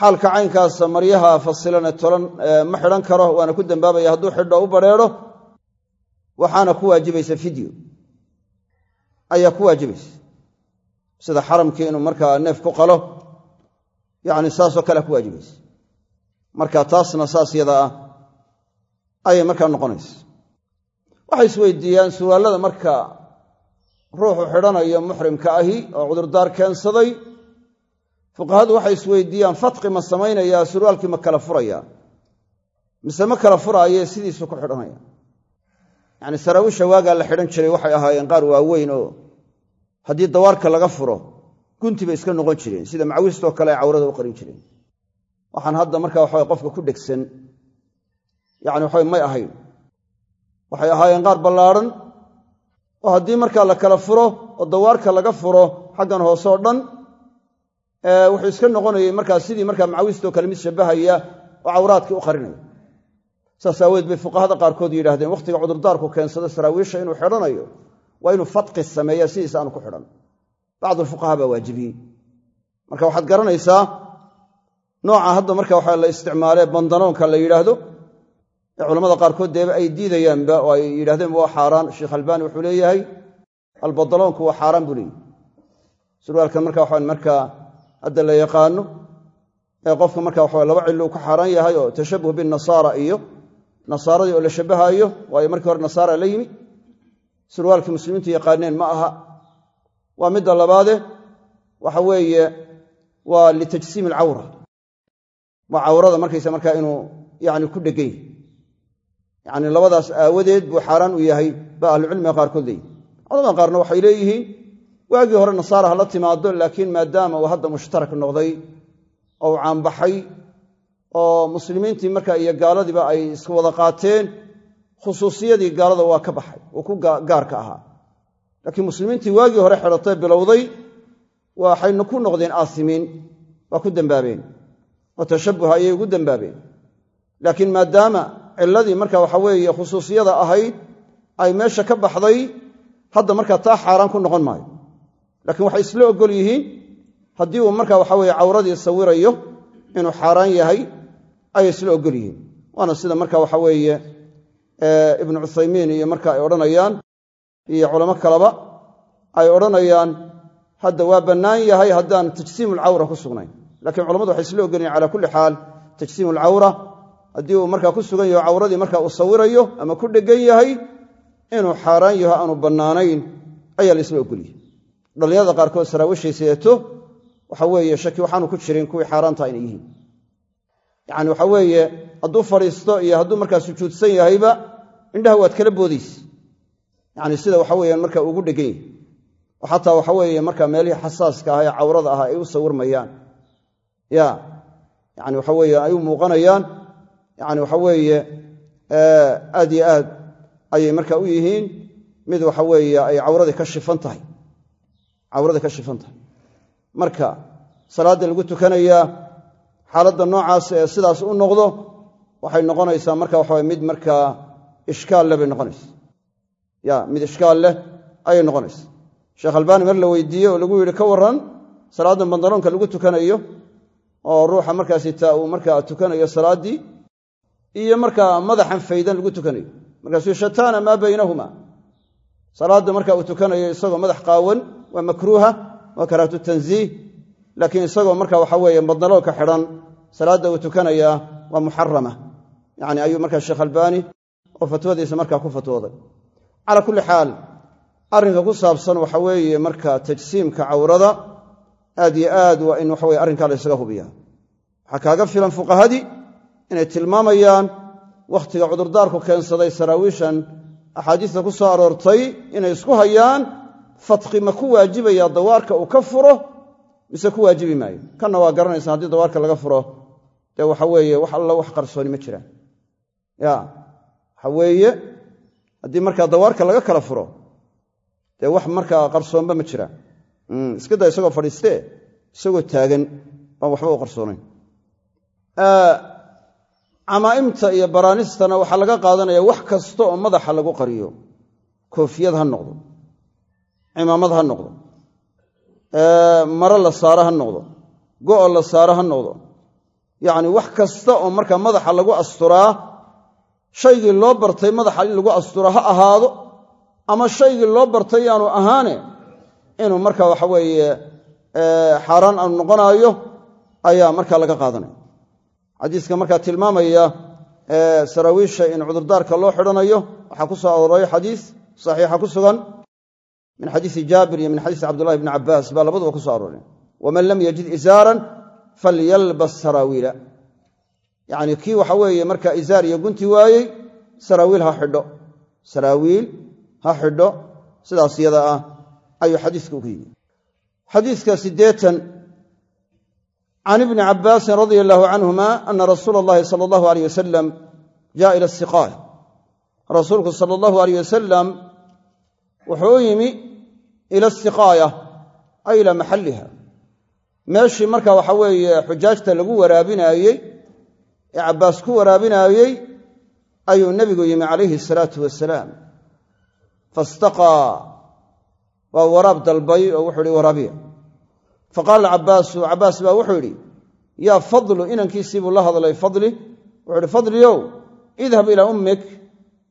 Speaker 1: xaalka caynkaasa maryaha fasilane tolan ma xidhan karo waana ku dambaabaya hadduu xidho u badrheedho waxaana ku waajibaysa fidyo. Ayaa ku waajibaysa sida xaramkii inuu markaa neef ku qalo yacni saasoo kalea ku waajibaysa marka taasna saas yada ah ayay markaa noqonaysa. Waxay isweydiiyaan surwaallada marka ruuxu xidhanayo muxrimka ahi oo cudurdaar keensaday. Fuqahadu waxay isweydiiyaan fatqi ma samaynayaa surwaalkii ma kala furaya. Mise ma kala furaaye sidiisu ku xidhanaya. Yacni saraawiisha waagaa la xidhan jiray waxay ahaayeen qaar waaweyn oo haddii dawaarka laga furo gunti bay iska noqon jireen sida macawiistoo kale ay cawrada u qarin jireen. Waxaan hadda marka waxawe qofka ku dhegsan yacni waxawe may ahayn. Waxay ahaayeen qaar ballaadhan oo haddii markaa la kala furo oo dawaarka laga furo xaggan hoose oo dhan wuxuu iska noqonayay markaa sidii markaa macawiistoo kale mid shabbahaya oo cawraadkii u qarinaya. Saas bay fuqahada qaarkood yidhahdeen wakhtiga cudurdaarku keensado saraawiisha inuu xidhanayo waa inuu fatqi sameeya sidiisa aanu ku xidhan. Bacdu fuqaha baa waajibiyey marka waxaad garanaysaa nooca hadda marka waxaa la isticmaalee bandanoonka la yidhaahdo ee culamada qaarkood deeba ay diidayaanba oo ay yidhahdeen waa xaaraan. Sheekh albaani wuxuu leeyahay albadaloonku waa xaaraan buu leeyahy surwaalkan marka waxaa markaa hadda la yaqaano ee qofka marka waxa laba cillo uu ka xaaraan yahay oo tashabuh binnasaara iyo nasaaradii oo la shabbahaayo waayo markii hore nasaara la yimi surwaalkii muslimiintu yaqaaneen ma aha. Waa midda labaade waxa weeye waa litajsiim alcawra waa cawrada markaysa markaa inuu yani ku dhegan yacni labadaas aawadeed buu xaaraan u yahay ba ahlucilmiga qaarkood leeyihi culamada qaarna waxay leeyihiin waagii hore nasaara ha la timaado laakiin maadaama uu hadda mushtarak noqday oo uu caanbaxay oo muslimiintii marka iyo gaaladiiba ay iska wada qaateen khusuusiyadii gaalada waa ka baxay uu ku gaarka ahaa. Laakiin muslimiintii waagii hore xidhatay bilowday waxayna ku noqdeen aasimiin waa ku dembaabeen oo tashabuha ayay ugu dembaabeen laakiin maadaama ciladii marka waxa weeye khusuusiyada ahayd ay meesha ka baxday hadda markaa taa xaaraan ku noqon maayo. Laakiin waxay isla ogol yihiin haddii uu marka waxa weye cawradii sawirayo inuu xaaraan yahay ayay isla ogol yihiin. Waana sida marka waxa weeye ibnu cuthaymiin iyo marka ay odhanayaan iyo culamo kaleba ay odhanayaan hadda waa bannaan yahay haddaan tajsiimu alcawra ku sugnayn. Lakiin culamadu waxay isla ogolyihin cala kulli xaal tajsiimu alcawra haddii uu markaa ku sugan yaho cawradii marka uu sawirayo ama ku dhegan yahay inuu xaaraan yaho aanu bannaanayn ayaa la isla ogolyihi dhallinyarada qaarkood saraawishay sideeto waxa weeye shaki waxaanu ku jirin kuwii xaaraanta inay yihiin. Yacani waxa weeye hadduu fadhiisto iyo hadduu markaa sujuudsan yahayba indhaha waad kala boodaysa. Yacni sida waxa weeyaan marka ugu dhegan yahy oo xataa waxa weeye marka meelihii xasaaska ah ee cawrada ah ay u sawirmayaan. Ya yani waxa weeye ay u muuqanayaan yani waxa weeye aad yo aad ayay marka u yihiin. Mid waxa weeye ay cawradii ka shifan tahay. Cawradii ka shifan tahay. Marka salaadda lagu tukanayaa xaaladda noocaas ee sidaas u noqdo waxay noqonaysaa marka waxawe mid markaa ishkaal leh bay noqonaysa ya mid ishkaal leh ayay noqonaysa sheekh albaani mar la weydiiyey oo lagu yidhi ka warran salaadda bandaloonka lagu tukanayo oo ruuxa markaasi taa uu markaa tukanayo salaaddii iyo markaa madaxan faydan lagu tukanayo. Markaasuu shataana maa baynahuma. Salaadda marka uu tukanayo isagoo madax qaawan waa makruuha waa karaahatu tanziih. Laakiin isagoo marka waxa weeye badnaloolka xidhan salaadda uu tukanayaa waa muxarama yani ayuu markaa sheekh albaani oo fatwadiisa markaa ku fatwooday. Calaa kulli xaal arrinka ku saabsan waxa weeye marka tajsiimka cawrada aad yo aad waa in waxaweye arrinkaa la ysaga waxaa kaaga filan fuqahadii inay tilmaamayaan wakhtiga cudurdaarku keensaday saraawiishan axaadiista ku soo aroortay inay isku hayaan fatqi ma ku waajibaya dawaarka uu ka furo mise ku waajibi maayo? Kanna waa garanaysa haddii dawaarka laga furo dee waxa weeye wax alla wax qarsooni ma jiraan. Ya waxa weeye haddii markaa dawaarka laga kala furo dee wax markaa qarsoonba ma jiraan. Iska daa isagoo fadhiistee isagoo taagan baan waxba u qarsoonayn camaa'imta iyo baraanistana waxaa laga qaadanaya wax kasta oo madaxa lagu qariyo. Koofiyad ha noqdo. Cimaamad ha noqdo. Maro la saaro ha noqdo. Go'o la saaro ha noqdo. Yacni wax kasta oo markaa madaxa lagu asturaa shaygii loo bartay madaxa in lagu asturaa ha ahaado ama shaygii loo bartay yaanu ahaane inuu marka waxa weeye xaaraan aanu noqonaayo ayaa markaa laga qaadanaya xadiiska markaa tilmaamaya saraawiisha in cudurdaarka loo xidhanayo waxaa ku soo arooray xadiis saxiixa ku sugan min xadiisi jaabir iyo min xadiisi cabdullahi bni cabbaas baa labaduba ku soo arooreen waman lam yajid isaaran falyalbas saraawiila yacni kii waxa weeye markaa isaar iyo gunti waayey saraawiil ha xidho. Saraawiil ha xidho sidaas yada ah ayuu xadiiska ugu yimi. Xadiiska siddeetan can ibni cabbaasin radia allahu canhuma ana rasuula allahi sala allahu aleyh wasalam jaa ila siqaaya rasuulku sala allahu aleyh wasalam wuxuu u yimi ila siqaaya ay ilaa maxalliha meeshii marka waxa weeye xujaajta lagu waraabinaayey ee cabbaas ku waraabinaayey ayuu nebigu yimi calayhi asalaatu wasalaam fastaqaa waa waraab dalbay oo wuxuu ihi waraabiya faqaala cabbaasu cabbaas baa wuxuu yidhi yaa fadlu inankiisii buu la hadlay fadli. Wuxuu uhi fadliyow idhab ilaa ummik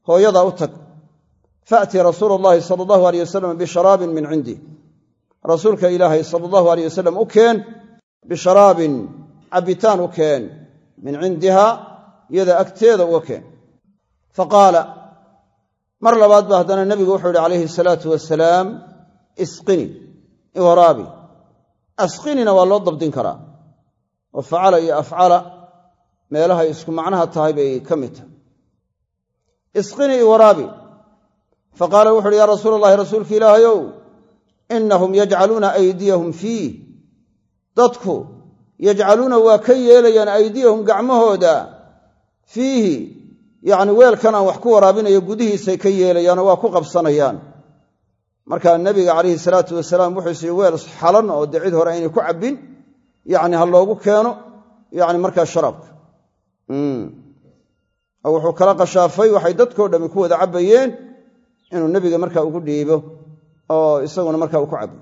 Speaker 1: hooyadaa u tag. Faatii rasuula allahi sala allahu aleyh wasalam bisharaabin min cindi. Rasuulka ilaahay sala allahu aleyh wasalam u keen bisharaabin cabbitaan u keen min cindiha iyada agteeda uga keen. Faqaala mar labaad ba haddana nebigu wuxuu yihi calayhi salaatu wasalaam isqini asqinina waa loo dabdin karaa. Oo facala iyo afcala meelahay isku macnaha tahay bay ka mid tahay. Isqini iwaraabi faqaala wuxu uhi yaa rasuula allahi rasuulka ilaahayow inahum yajcaluuna aydiyahum fiih. Dadku yajcaluuna waa ka yeelayaan aydiyahum gacmahooda fiihi. Yacni weelkan aan wax ku waraabinayo gudihiisay ka yeelayaanoo waa ku qabsanayaan markaa nebiga calayhi salaatu wasalaam wuxuu yidhi weel xalan oo dee cid hore aynay ku cabbin yacni ha loogu keeno yacni markaa sharaabka. Oo wuxuu kala qashaafay waxay dadkoo dhammi ku wada cabbayeen inuu nebiga markaa ugu dhiibo oo isaguna markaa uu ku cabbo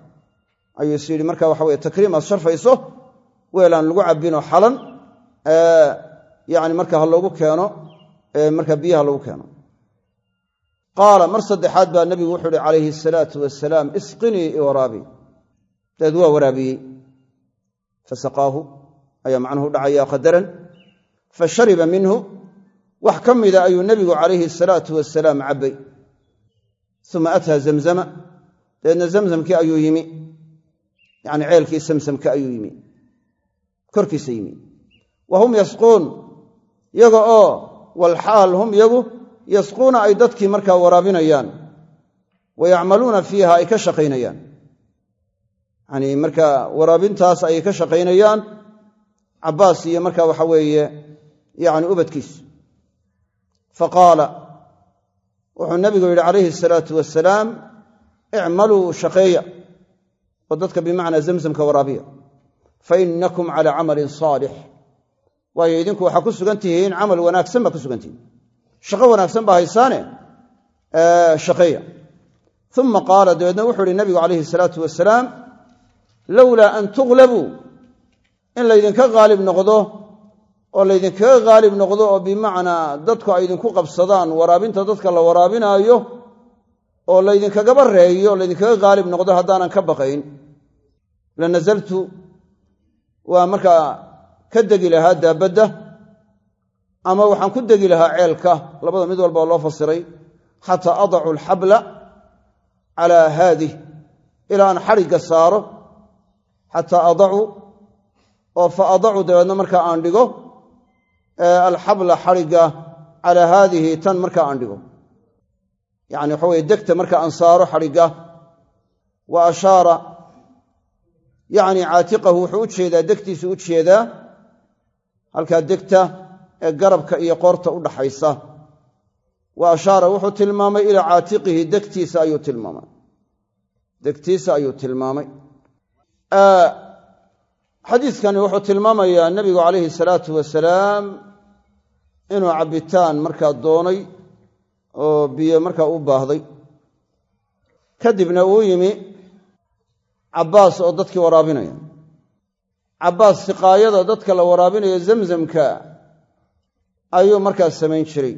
Speaker 1: ayuu is yidhi marka waxa weye takriim aad sharfayso weelaan lagu cabbinoo xalan yani marka ha loogu keeno marka biyaha lagu keeno qaala mar saddexaad baa nebigu wuxuu uhi calayhi asalaatu wasalaam isqinii iwaraabi dabeed waa waraabiyey. Fasaqaahu ayaa macnuhu dhacaya qadaran. Fa shariba minhu wax ka mida ayuu nebigu calayhi asalaatu wasalaam cabbay. Uma ataa zamzama. Dabeedna zamzamkii ayuu yimi. Yani ceelkii samsamka ayuu yimi. Korkiisa yimi. Wa hum yasquun yaga oo walxaal hum yagu yasquuna ay dadkii markaa waraabinayaan wa fiiha ay ka shaqaynayaan. Yani markaa waraabintaas ayay ka shaqaynayaan cabbaas iyo marka waxa weeye yani ubadkiisu faqaala wuxuu nabigu yidhi calayhi asalaatu wasalaam icmaluu shaqeeya oo dadka bimacnaa zamzamka waraabiya. Fa inakum calaa camalin saalix. Waayo idinku waxaa ku sugan tihiin camal wanaagsan baa ku sugan tihiin shaqo wanaagsan baa haysaane shaqeeya. Uma qaala dabeedna wuxuu ihi nabigu calayhi salaatu wasalaam lowlaa an tuglabuu in laydinka haalib noqdo oo laydinkaga haalib noqdo oo bimacnaa dadku ay idinku qabsadaan waraabinta dadka la waraabinaayo oo laydinkagaba reeyo laydinkaga haalib noqdo haddaanan ka baqayn. La nasaltu waa markaa ka degi lahaa daabadda ama waxaan ku degi lahaa ceelka labada mid walba loo fasiray xataa adacu alxabla calaa haadih. Ilaa aan xadhigga saaro xataa adacu oo fa adacu dabeedna markaa aan dhigo alxabla xadhigga calaa haadihi tan markaa aan dhigo. Yacni waxa weye degta marka aan saaro xadhigga wa ashaara yacni caatiqahu wuxuu u jeedaa degtiisu u jeedaa halkaa degta ee garabka iyo qoorta u dhaxaysa. Wa ashaara wuxuu tilmaamay ilaa caatiqihi degtiisa ayuu tilmaamay. Degtiisa ayuu tilmaamay. Xadiiskani wuxuu tilmaamayaa nebigu calayhi salaatu wasalaam inuu cabbitaan markaa doonay oo biyo markaa u baahday. Kadibna uu yimi cabbaas oo dadkii waraabinaya. Cabbaas siqaayada dadka la waraabinayo zamzamka ayuu markaa samayn jiray.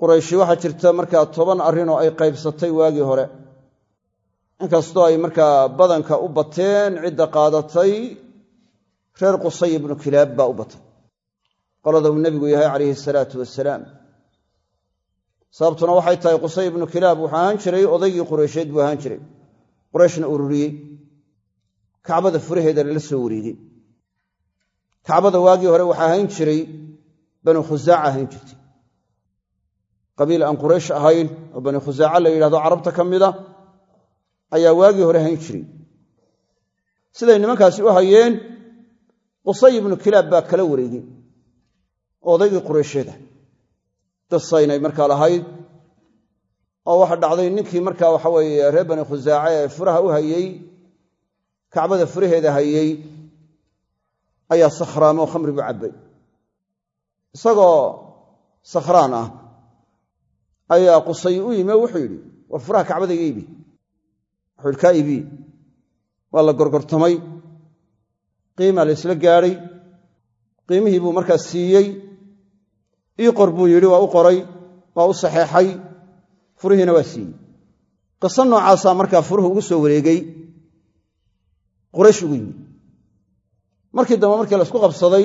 Speaker 1: Qurayshi waxaa jirta markaa toban arrinoo ay qaybsatay waagii hore. Inkastoo ay markaa badanka u bateen cidda qaadatay reer qusay ibnu kilaab baa u batay. Qolada uu nebigu yahay calayhi salaatu wasalaam sababtuna waxay tahay qusay ibnu kilaab wuxuu ahaan jiray odaygii qureysheed buu ahaan jiray. Qurayshna ururiyey kacbada furaheeda lala soo wareegey kacbada waagii hore waxaa ahayn jiray banu khusaaca ahayn jirtay. Qabiil aan quraysh ahayn oo bani khusaaca la yidhahdo carabta ka mida ayaa waagii hore hayn jiray. Siday nimankaasi u hayeen qusay ibnu kilaab baa kala wareegey oo odaygii qureysheeda qisaynay markaa lahayd oo waxa dhacday ninkii markaa waxa weeye reer bani khusaace ee furaha u hayey kacbada furaheeda hayey ayaa sakhraamoo khamri bu cabbay isagoo sakhraan ah ayaa qusay u yimi oo wuxuu yidhi war furaha kacbada iga iibi. Wuxuu yidhi kaa iibiye waa la gorgortamay qiimaa la isla gaadhay qiimihii buu markaa siiyey ii qor buu yidhi waa u qoray waa u saxeexay furihiina waa siiyey. Qiso noocaasaa markaa furuhu ugu soo wareegay quraysh ugu yimi. Markii dambe markii la isku qabsaday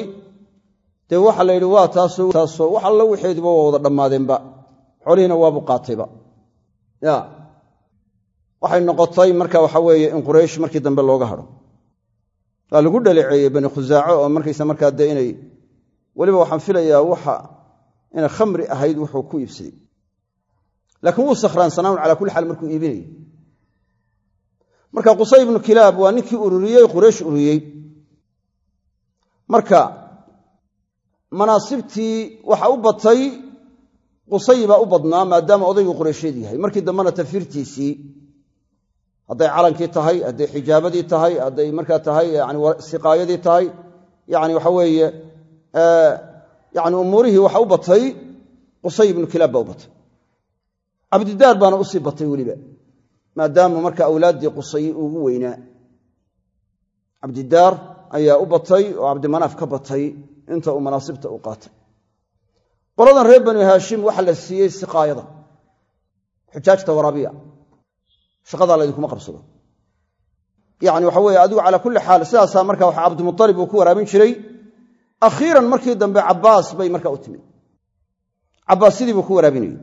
Speaker 1: dee waxaa la yidhi waa taasoo wax alla wixeediba waa wada dhammaadeenba. Xolihiina waabu qaatayba. Ya. Waxay noqotay marka waxa weeye in quraysh markii dambe looga hadho waa lagu dhaleeceeyey bani khusaaco oo markaysa markaa dee inay weliba waxaan filayaa waxa inay khamri ahayd wuxuu ku iibsaday. Laakiin wuu sakhraansanaan calaa kulli xaal markuu iibinayay. Marka qusay ibnu kilaab waa ninkii ururiyey quraysh ururiyey. Marka manaasibtii waxa u batay qusay baa u badnaa maadaama odaygu qureysheed yahay. Markii dambena tafiirtiisii hadday calankii tahay hadday xijaabadii tahay hadday markaa tahay yani siqaayadii tahay yani waxa weeye yani umuurihii waxa u batay qusay ibnu kilaab baa u batay. Cabdidaar baana u sii batay weliba maadaama marka awlaaddii qusay ugu weynaa. Cabdidaar ayaa u batay oo cabdimanaaf ka batay inta uu manaasibta u qaatay. Qoladan reer banu haashim waxaa la siiyey siqaayada xujaajta waraabiya shaqadaa laydinkuma qabsado. Yani waxa weye adigu calaa kulli xaal sidaasaa marka waxa cabdimualib uu ku waraabin jiray. Akhiiran markii dambe cabbaas bay marka u timid. Cabbaas sidii buu ku waraabinayey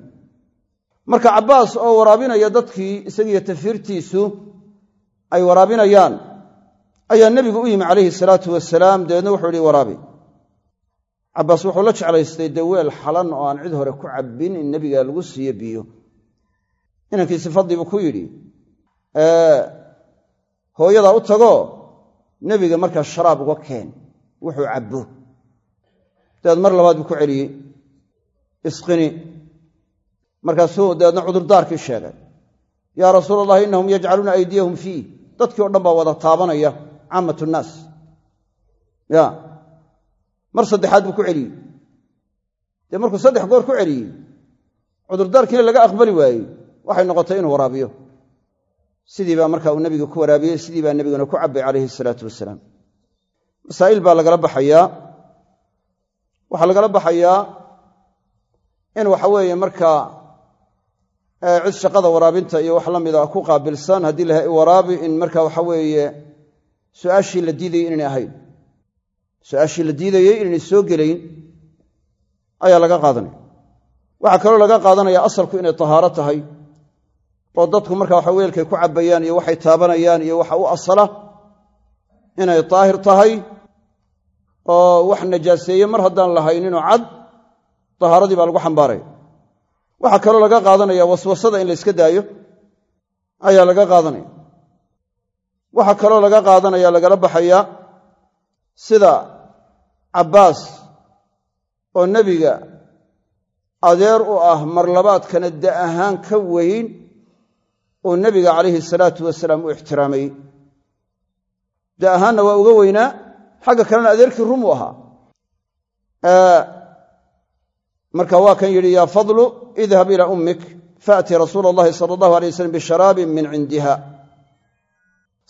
Speaker 1: marka cabbaas oo waraabinaya dadkii isagiiyo tafiirtiisu ay waraabinayaan ayaa nebigu u yimi calayhi salaatu wasalaam dabeedna wuxuu ihi waraabi cabbaas wuxuu la jeclaystay dee weel xalan oo aan cid hore ku cabbin in nebiga lagu siiyo biyo. Inankiisi fadli buu ku yidhi hooyadaa u tagoo nebiga markaa sharaab uga keen wuxuu cabbo. Dabeed mar labaad buu ku celiyey. Isqini markaasuu dabeedna cudurdaarkii sheegay. Yaa rasuul allahi innahum yajcaluuna aydiyahum fiih dadkii o dhan baa wada taabanaya caamat nnaas. Ya mar saddexaad buu ku celiyey. Dee markuu saddex goor ku celiyey cudurdaarkiina laga aqbali waayey waxay noqotay inuu waraabiyo. Sidii baa marka uu nebiga ku waraabiyey sidii baa nebiguna ku cabbay calayhi salaatu wasalaam. Masaa'il baa lagala baxayaa waxaa lagala baxayaa in waxa weeye markaa cid shaqada waraabinta iyo wax la mida ku qaabilsan haddii la waraabi in marka waxa weeye su'aashii la diidayey inaynay ahayn su'aashii la diidayey inaynay soo gelayn ayaa laga qaadanaya. Waxaa kaloo laga qaadanaya asalku inay tahaaro tahay oo dadku marka waxa weelkay ku cabbayaan iyo waxay taabanayaan iyo waxa u asala inay daahir tahay oo wax najaaseeye mar haddaan lahayninoo cad tahaaradii baa lagu xambaaraya. Waxaa kaloo laga qaadanaya waswasada in la yska daayo ayaa laga qaadanaya. Waxaa kaloo laga qaadanaya lagala baxaya sida cabbaas oo nebiga adeer u ah marlabaadkana da ahaan ka weyn oo nebiga calayhi salaatu wasalaam u ixtiraamayey da ahaanna waa uga weynaa xagga kalena adeerkii rum u ahaa. Marka waa kan yidhi yaa fadlu idhab ilaa ummik faati rasuula allahi sala allahu alay wasalam bisharaabin min cindiha.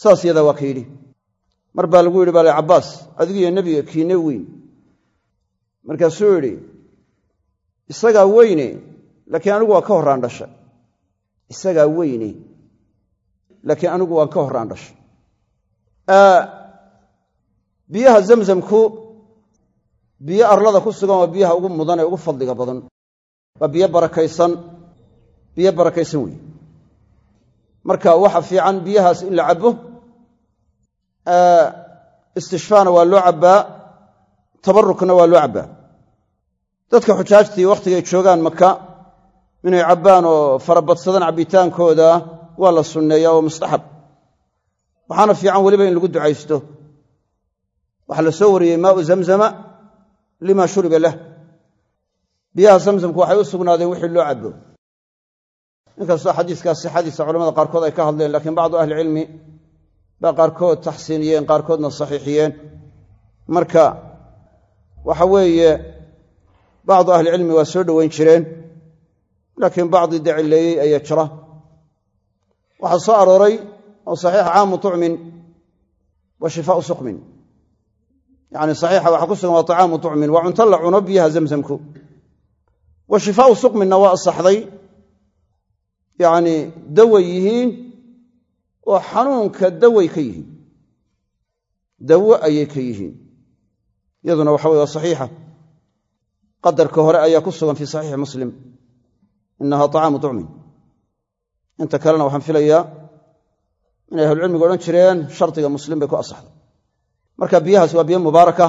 Speaker 1: Saas yadaa waa ka yidhi mar baa lagu yidhi bale cabbaas adigiyo nebiga kiine weyn. Markaasuu yidhi isagaa weyne laakiin anigu waan ka horraan dhashay isagaa weyne laakiin anigu waan ka horraan dhashay biyaha zamzamku biyo arlada ku sugan waa biyaha ugu mudan ee ugu fadliga badan waa biyo barakaysan biyo barakaysan weeye marka waxa fiican biyahaas in la cabbo istishfaana waa loo cabbaa tabarukna waa loo cabbaa. Dadka xujaajtii wakhtigay joogaan maka inay cabbaan oo farabadsadaan cabbitaankooda waa la sunneeyaa oo mustaxab. Waxaana fiican weliba in lagu ducaysto. Waxaa la soo wariyey maau zamzama lima shuriba lah. Biyaha zamzamku waxay u sugnaadeen wixii loo cabbo. Inkastoo xadiiskaas sixadiisa culamada qaarkood ay ka hadleen laakiin bacdu ahlicilmi baa qaarkood taxsiiniyeen qaarkoodna saxiixiyeen. Marka waxa weeye bacdu ahlicilmi waa soo dhoweyn jireen laakiin bacdi dacilleeyey ayaa jira. Waxaa soo arooray oo saxiix caamu tucmin wa shifaau suqmin. Yani saxiixa waxaa ku sugan waa طacaamu طucmin waa cunto la cuno biyaha zamzamku. Wa shifaau suqminna waa asaxday yani daway yihiin oo xanuunka daway ka yihiin. Dawo ayay ka yihiin. Iyaduna waxa wey waa saxiixa. Qadarka hore ayaa ku sugan fii saxiixi muslim. Inaha طacaamu طucmin inta kalena waxaan filayaa inay ahlucilmigu odhan jireen shardiga muslim bay ku asaxday. Marka biyahaas waa biyo mubaaraka.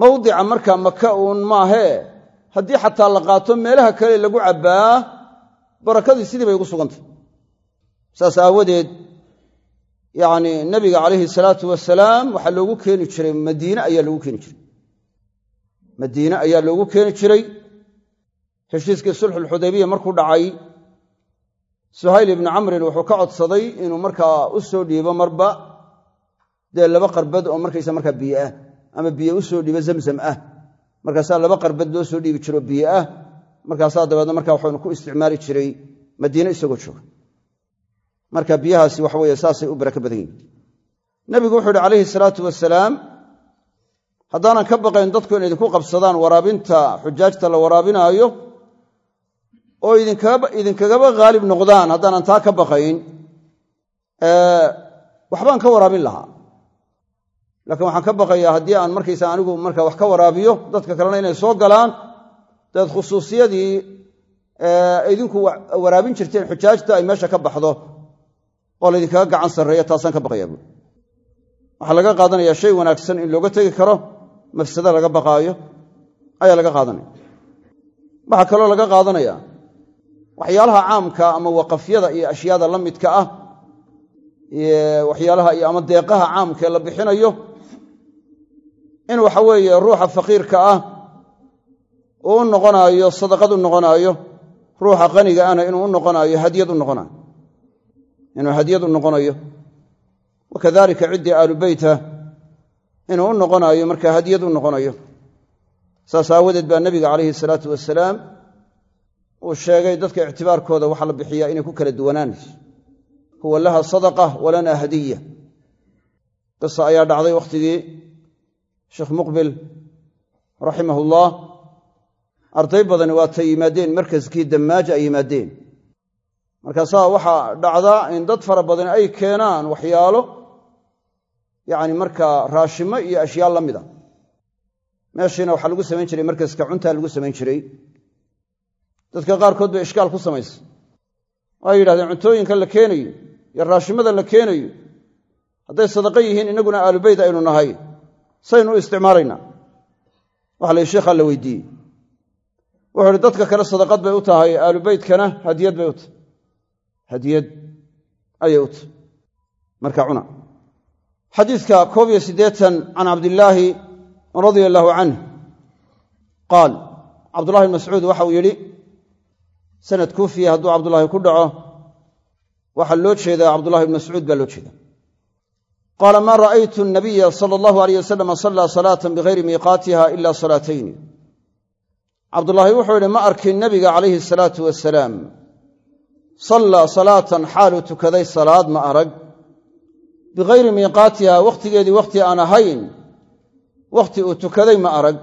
Speaker 1: Mawdica marka maka uun maahee haddii xataa la qaato meelaha kale lagu cabbaa barakadii sidii bay ugu sugantay saas aawadeed yacni nebiga calayhi salaatu wasalaam waxaa loogu keeni jiray madiine ayaa loogu keeni jiray. Madiine ayaa loogu keeni jiray. Heshiiskii sulxulxudaybiya markuu dhacay suhayl ibnu camrin wuxuu ka codsaday inuu markaa u soo dhiibo marba dee laba qarbad oo markaysa markaa biyo ah ama biyo u soo dhiibo zamzam ah. Markaasaa laba qarbad loo soo dhiibi jiro biyo ah. Markaasaa dabeedna markaa waxaynu ku isticmaali jiray madiine isagoo jooga marka biyahaasi waxa weye saasay u barako badan yihiin nebigu wuxuu yidhi calayhi salaatu wasalaam haddaanan ka baqayn dadku in idinku qabsadaan waraabinta xujaajta la waraabinaayo oo idinkagaba haalib noqdaan haddaanan taa ka baqayn waxbaan ka waraabin lahaa. Laakiin waxaan ka baqayaa haddii aan markaysa anigu marka wax ka waraabiyo dadka kalena inay soo galaan dabeed khusuusiyadii idinku waraabin jirteen xujaajta ay meesha ka baxdo oo laydinkaga gacan sarreeya taasaan ka baqayaa waxaa laga qaadanayaa shay wanaagsan in looga tegi karo mafsado laga baqaayo ayaa laga qaadanaya. Waxaa kaloo laga qaadanaya waxyaalaha caamka ama waqafyada iyo ashyaada la midka ah waxyaalaha iyo ama deeqaha caamkaee la bixinayo in waxa weeye ruuxa faqiirka ah uu noqonaayo sadaqad u noqonaayo ruuxa qaniga ana inuu u noqonaayo hadyad u noqonayo inuu hadyad u noqonayo wakadalika ciddii aalu beyta inuu u noqonaayo marka hadyad u noqonayo. Saas aawadeed baa nebiga calayhi salaatu wasalaam uu sheegay dadka ictibaarkooda waxaa la bixiyaa inay ku kala duwanaanayso huwa laha sadaqa walana hadiya. Qisa ayaa dhacday wakhtigii sheekh muqbil raximahullah arday badani waatay yimaadeen markaskii dammaaja ay yimaadeen markaasaa waxaa dhacda in dad fara badan ay keenaan waxyaalo yacni markaa raashimo iyo ashyaa la mida. Meeshiina waxaa lagu samayn jiray markaska cuntaa lagu samayn jiray. Dadka qaarkood bay ishkaal ku samaysa waxay yidhahdeen cuntooyinkan la keenayo iyo raashimadan la keenayo hadday sadaqo yihiin innaguna aalubeyt aynu nahay saynu u isticmaalaynaa waxa la sheekhaa la weydiiyey. Wuxuu ihi dadka kale sadaqad bay u tahay aalubeytkana hadiyad bay u tahay hadiyad ayay u tahay marka cuna. Xadiidka koob iyo siddeetan can cabdillaahi radia allaahu canh qaal cabdullahi bn mascuud waxa uu yidhi sanad kuufiya hadduu cabdullaahi ku dhaco waxaa loo jeedaa cabdullahi bn mascuud baa loo jeeda qaala maa ra'aytu nabiya sala allahu aleyh wasalam sallaa salaatan bigayri miiqaatiha ila salaatayni. Cabdullaahi wuxuu yidhi ma arkin nebiga calayhi salaatu wasalaam sallaa salaatan xaaluu tukaday salaad ma arag. Bigayri miiqaatiha wakhtigeedii wakhti aan ahayn wakhti uu tukaday ma arag.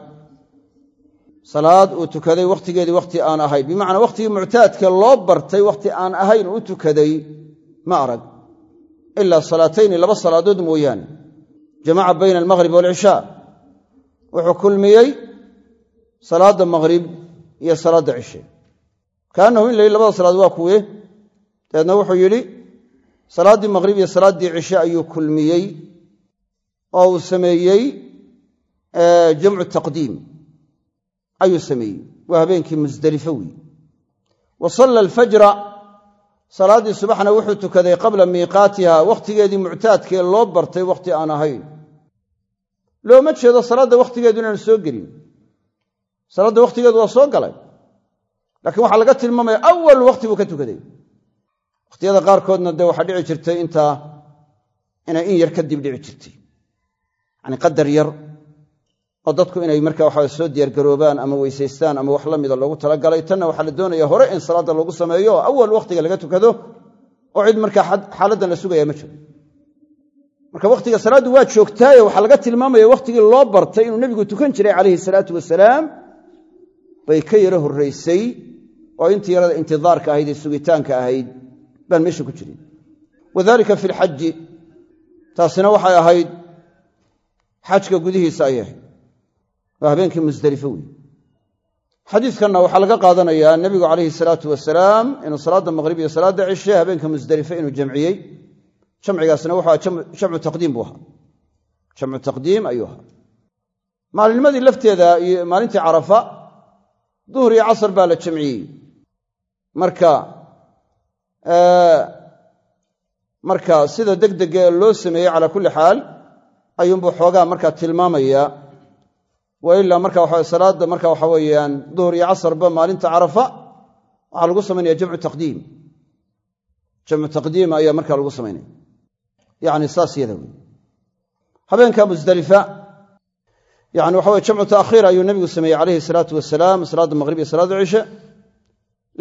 Speaker 1: Salaad uu tukaday wakhtigeedii wakhti aan ahayn bimacnaa wakhtigii muctaadka loo bartay wakhti aan ahayn uu tukaday ma arag. Ilaa salaatayni laba salaadood mooyaane. Jamaca bayna almaghrib waalcishaa wuxuu kulmiyey salaadda maqhrib iyo salaadda cishe. Kaannahu in la labada salaadood waa kuwe dabeedna wuxuu yidhi salaaddii maqhrib iyo salaaddii cishe ayuu kulmiyey oo uu sameeyey jamcu taqdiim. Ayuu sameeyey. Waa habeenkii musdelifo weeye. Wa salla alfajra salaaddii subaxna wuxuu tukaday qabla miiqaatiha wakhtigeedii muctaadkee loo bartay wakhti aan ahayn. Looma jeedo salaadda wakhtigeedu inaanu soo gelin. Salaadda wakhtigeedu waa soo galay. Laakiin waxaa laga tilmaamaya awal wakhti buu ka tukaday wakhtiyada qaarkoodna dee waxaa dhici jirtay intaa inay in yar kadib dhici jirtay. Yacni qadar yar oo dadku inay marka waxa soo diyaargaroobaan ama weysaystaan ama wax la mida loogu talagalay tanna waxaa la doonaya hore in salaadda lagu sameeyo oo awal wakhtiga laga tukado oo cid markaa xaaladdan la sugaya ma jiro. Marka wakhtiga salaaddu waa joogtaaye waxaa laga tilmaamaya wakhtigii loo bartay inuu nebigu tukan jiray calayhi salaatu wasalaam bay ka yaro horraysay oo intii yarada intidaarka ahayd ee sugitaanka ahayd baan meesha ku jirin. Wadalika fi lxaji taasina waxay ahayd xajka gudihiisa ayay ahayd. Waa habeenkii musdelifo wey xadiidkanna waxaa laga qaadanayaa nebigu calayhi salaatu wasalaam inuu salaadda maqrib iyo salaadda cishe habeenka musdelife inuu jamciyey. Jamcigaasna wuxuu jamcu taqdiim buu ahaa. Jamcu taqdiim ayuu ahaa. Maalinnimadii lafteeda iyo maalintii carafa duhur iyo casar baa la jamciyey. Marka marka sida degdega loo sameeyey calaa kulli xaal ayuunbuu xoogaa markaa tilmaamaya. Wa ilaa marka waxa salaadda marka waxa weeyaan duhur iyo casarba maalinta carafa waxaa lagu samaynaya jamcu taqdiim. Jamcu taqdiim ayaa markaa lagu samaynaya yacni saas yada wey habeenka musdelifa yani waxa weye jamcu taakhiir ayuu nebigu sameeyey calayhi salaatu wasalaam salaadda maqrib iyo salaadda cishe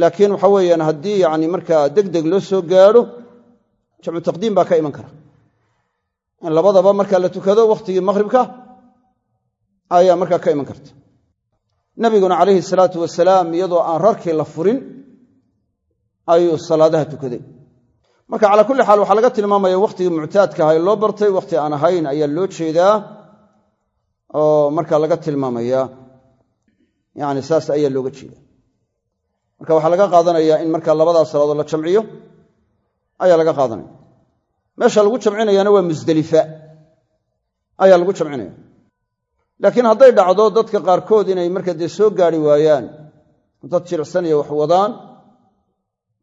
Speaker 1: laakiin waxa weeyaan haddii yani markaa deg deg loo soo gaadho jamcu taqdiim baa ka iman kara. In labadaba markaa la tukado wakhtigii maqhribka ayaa markaa ka iman karta. Nabiguna calayhi salaatu wasalaam iyadoo aan rarkii la furin ayuu salaadaha tukaday. Marka calaa kulli xaal waxaa laga tilmaamaya wakhtigii muctaadka ahay loo bartay wakhti aan ahayn ayaa loo jeedaa oo markaa laga tilmaamaya yani saas ayaa looga jeeda marka waxaa laga qaadanaya in markaa labadaas salaadood la jamciyo ayaa laga qaadanaya. Meesha lagu jamcinayana waa musdelifa ayaa lagu jamcinaya. Laakiin hadday dhacdo dadka qaarkood inay marka dee soo gaari waayaan dad jiricsanaya wax wadaan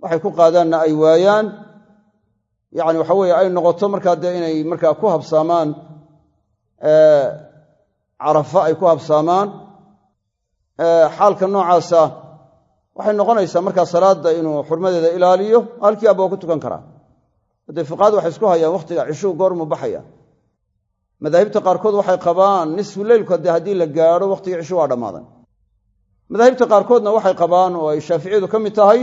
Speaker 1: waxay ku qaadaanna ay waayaan. Yacni waxa weeye ay noqoto markaa dee inay markaa ku habsaamaan carafa ay ku habsaamaan xaalka noocaasa waxay noqonaysaa markaa salaadda inuu xurmadeeda ilaaliyo halkii waa ku tukan karaa. Haddee fuqahadu waxay isku hayaan wakhtiga cishuu goormuu baxaya. Madaahibta qaarkood waxay qabaan nisfu leylku haddee haddii la gaadho wakhtigii cishu waa dhammaaday madaahibta qaarkoodna waxay qabaan oo ay shaaficiyadu ka mid tahay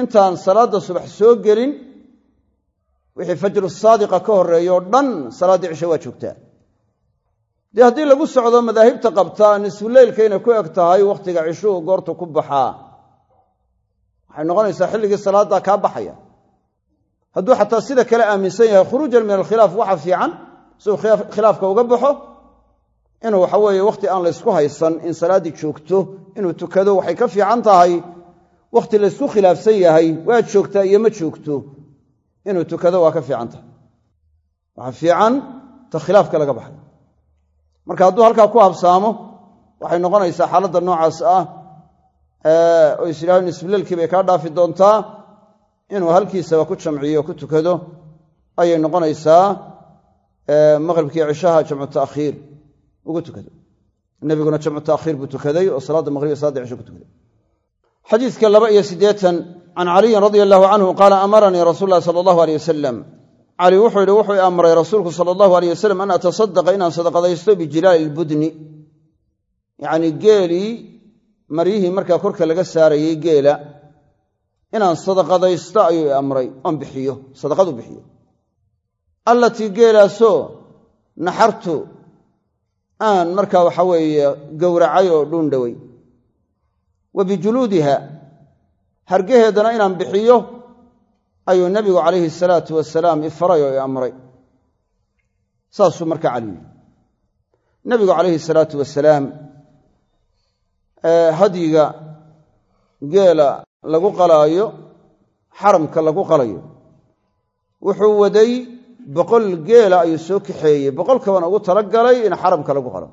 Speaker 1: intaan salaadda subax soo gelin wixii fajru saadiqa ka horreeyo o dhan salaaddii cishe waa joogtaa dee haddii lagu socdo madaahibta qabtaa nisfuleylka inay ku eg tahay wakhtiga cishuu goortu ku baxaa waxay noqonaysaa xilligii salaaddaa kaa baxaya. Hadduu xataa sida kale aaminsan yahay khuruujan min alkhilaaf waxa fiican si uu khilaafka uga baxo. Inuu waxa weeye wakhti aan laysku haysan in salaaddii joogto inuu tukado waxay ka fiican tahay. Wakhti laysku khilaafsan yahay waa joogtaa iyo ma joogto. Inuu tukado waa ka fiican tahay. Waxa fiican ta khilaafka laga baxay marka hadduu halkaa ku habsaamo waxay noqonaysaa xaaladda noocaas ah oo is yidhahdo nisfuleelkii bay kaa dhaafi doontaa inuu halkiisaba ku jamciyo ku tukado ayay noqonaysaa maqribkii cishaha jamcu taakhiir ugu tukado. Nebiguna jamcu taakhiir buu tukaday oo salaadda maqrib iyo saladda cisho ku tukaday. Xadiidka laba iyo siddeetan can caliyin radia allahu canhu qaala amaranii rasuul lahi sala allahu aleyh wasalam cali wuxuu yidhi wuxuu amray rasuulku sala allahu aleyh wasalam an atasadaqa inaan sadaqadaysto bijilaali ilbudni yacnii geelii maryihii markaa korka laga saarayey geela inaan sadaqadaysto ayuu i amray oon bixiyo sadaqadu bixiyo. Allatii geelaasoo naxartu aan markaa waxa weeye gowracay oo dhuundhoway wa bijuluudiha hargaheedana inaan bixiyo ayuu nebigu calayhi salaatu wasalaam i faray oo i amray. Saasuu markaa cali nebigu calayhi salaatu wasalaam hadyiga geela lagu qalaayo xaramka lagu qalayo wuxuu waday boqol geela ayuu soo kaxeeyey. Boqolkabana ugu talagalay in xaramka lagu qalo.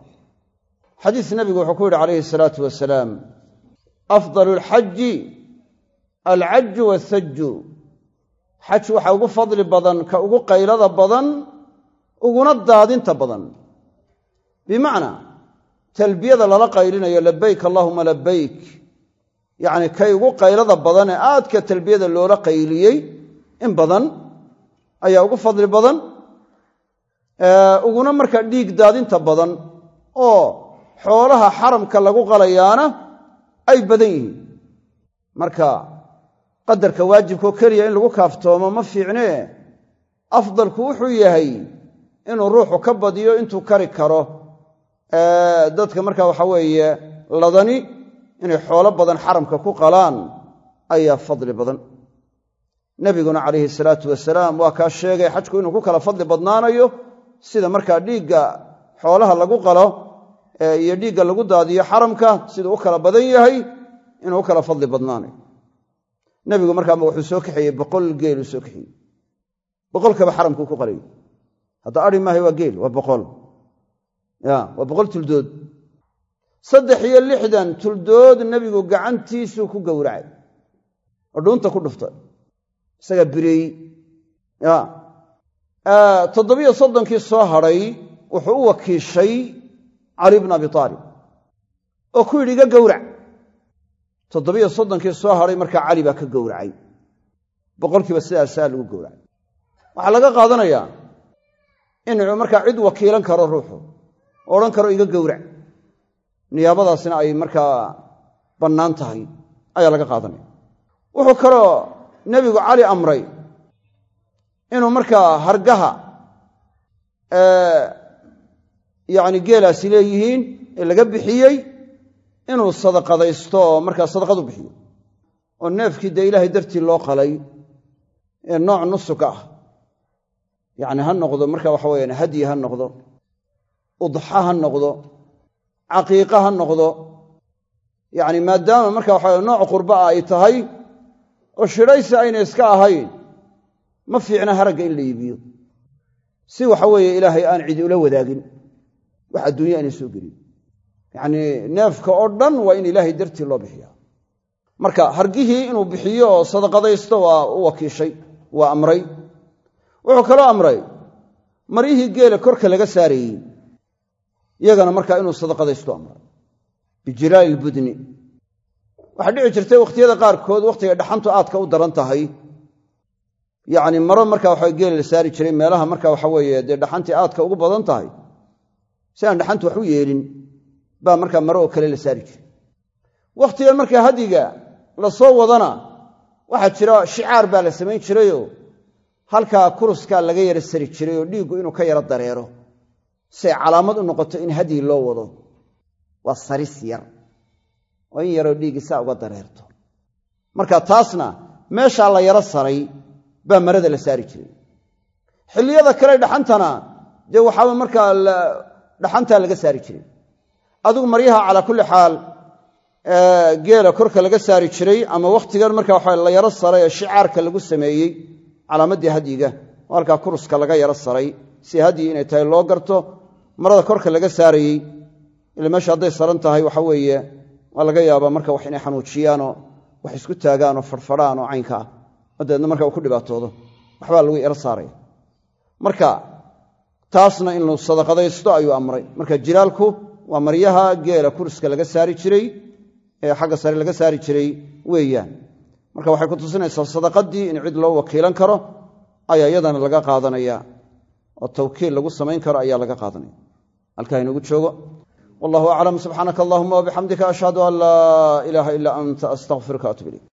Speaker 1: Xadiis nebigu wuxuu ku yidhi calayhi salaatu wasalaam afdalu alxaji alcaju waasaju xaj waxa ugu fadli badan ka ugu qaylada badan uguna daadinta badan. Bimacnaa talbiyada lala qaylinayo labayk allaahuma labayk yacni kay ugu qaylada badan ee aadka talbiyada loola qayliyey in badan ayaa ugu fadli badan uguna markaa dhiig daadinta badan oo xoolaha xaramka lagu qalayaana ay badan yihiin. Marka qadarka waajibkao keliya in lagu kaaftoomo ma fiicnee afdalku wuxuu yahay inuu ruuxu ka badiyo intuu kari karo. Dadka marka waxa weeye ladani inay xoolo badan xaramka ku qalaan ayaa fadli badan. Nebiguna calayhi salaatu wasalaam waa kaa sheegay xajku inuu ku kala fadli badnaanayo sida markaa dhiigga xoolaha lagu qalo iyo dhiigga lagu daadiyo xaramka siduu u kala badan yahay inuu u kala fadli badnaanayo nebigu markaaba wuxuu soo kaxeeyey boqol geeluu soo kaxeeyey. Boqolkaba xaramkuu ku qalay hadda ari maahay waa geel waa boqol. Waa boqol tuldood. Saddex iyo lixdan tuldood nebigu gacantiisuu ku gowracay. Oo dhuunta ku dhuftay isagaa bireeyey. Toddobiyo soddonkii soo hadhay wuxuu u wakiishay cali bna abi aalib oo ku yidhi iga gowrac toddobiyo soddonkii soo hadhay markaa cali baa ka gowracay. Boqolkiiba sidaasaa lagu gowracay. Waxaa laga qaadanayaa inuu markaa cid wakiilan karo ruuxu odhan karo iga gowrac. Niyaabadaasna ay markaa bannaan tahay ayaa laga qaadanaya. Wuxuu kaloo nebigu cali amray inuu markaa hargaha yacni geelaasi leeyihiin ee laga bixiyey inuu sadaqadaysto markaa sadaqadu bixiyo oo neefkii dee ilaahay dartii loo qalay ee nooc nusuk ah. Yacni ha noqdo marka waxa weyaan hadyi ha noqdo udxa ha noqdo caqiiqa ha noqdo. Yacni maadaama marka waxa nooc qurba ay tahay oo shidhaysi ayna iska ahayn ma fiicna haragga in la iibiyo. Si waxa weeye ilaahay aan cidi ula wadaagin wax adduunya aanay soo gelin yacnii neefka oo dhan waa in ilaahay dartii loo bixiya marka hargihii inuu bixiyo oo sadaqadaysto waa u wakiishay waa amray. Wuxuu kaloo amray maryihii geela korka laga saarayey iyagana markaa inuu sadaqadaysto amray. Bijiraali ilbudni waxaa dhici jirtay wakhtiyada qaarkood wakhtiga dhaxantu aadka u daran tahay. Yacni maro marka waxa geela la saari jiray meelaha marka waxa weeye dee dhaxantii aadka ugu badan tahay. Si aan dhaxantu wax u yeelin baa markaa maro oo kale la saari jiray. Wakhtigan markaa hadiga la soo wadana waxaa jira shicaar baa la samayn jirayoo halkaa kuruskaa laga yara sari jiray oo dhiiggu inuu ka yaro dareero. Say calaamad u noqoto in hadyi loo wado. Waa saris yar. Oo in yaroo dhiiggi saa uga dareerto. Marka taasna meeshaa la yaro saray baa marada la saari jiray. Xilliyada kale dhaxantana dee waxaaba markaa dhaxantaa laga saari jiray adigu maryaha calaa kulli xaal geela korka laga saari jiray ama wakhtigan marka waxa la yaro saray shicaarka lagu sameeyey calaamaddii hadyiga oo kuruska laga yaro saray si hadyi inay tahay loo garto marada korka laga saarayey ila meesha hadday saran tahay waxa weeye waa laga yaabaa marka wax inay xanuujiyaanoo wax isku taagaanoo farfadhaan oo caynka ah oo dabeedna marka uu ku dhibaatoodo waxbaa lagu yaro saaraya marka taasna inuu sadaqadaysto ayuu amray. Marka jilaalku waa maryaha geela kuriska laga saari jiray ee xagga sare laga saari jiray weeyaan. Marka waxay ku tusinaysaa sadaqadii in cid loo wakiilan karo ayaa iyadana laga qaadanaya oo tawkiil lagu samayn karo ayaa laga qaadanaya. Halkaa inoogu joogo. Wallahu aclam subxaanaka allahuma wabixamdika ashhadu an laa ilaaha ilaa anta astaqfiruka atub ilayk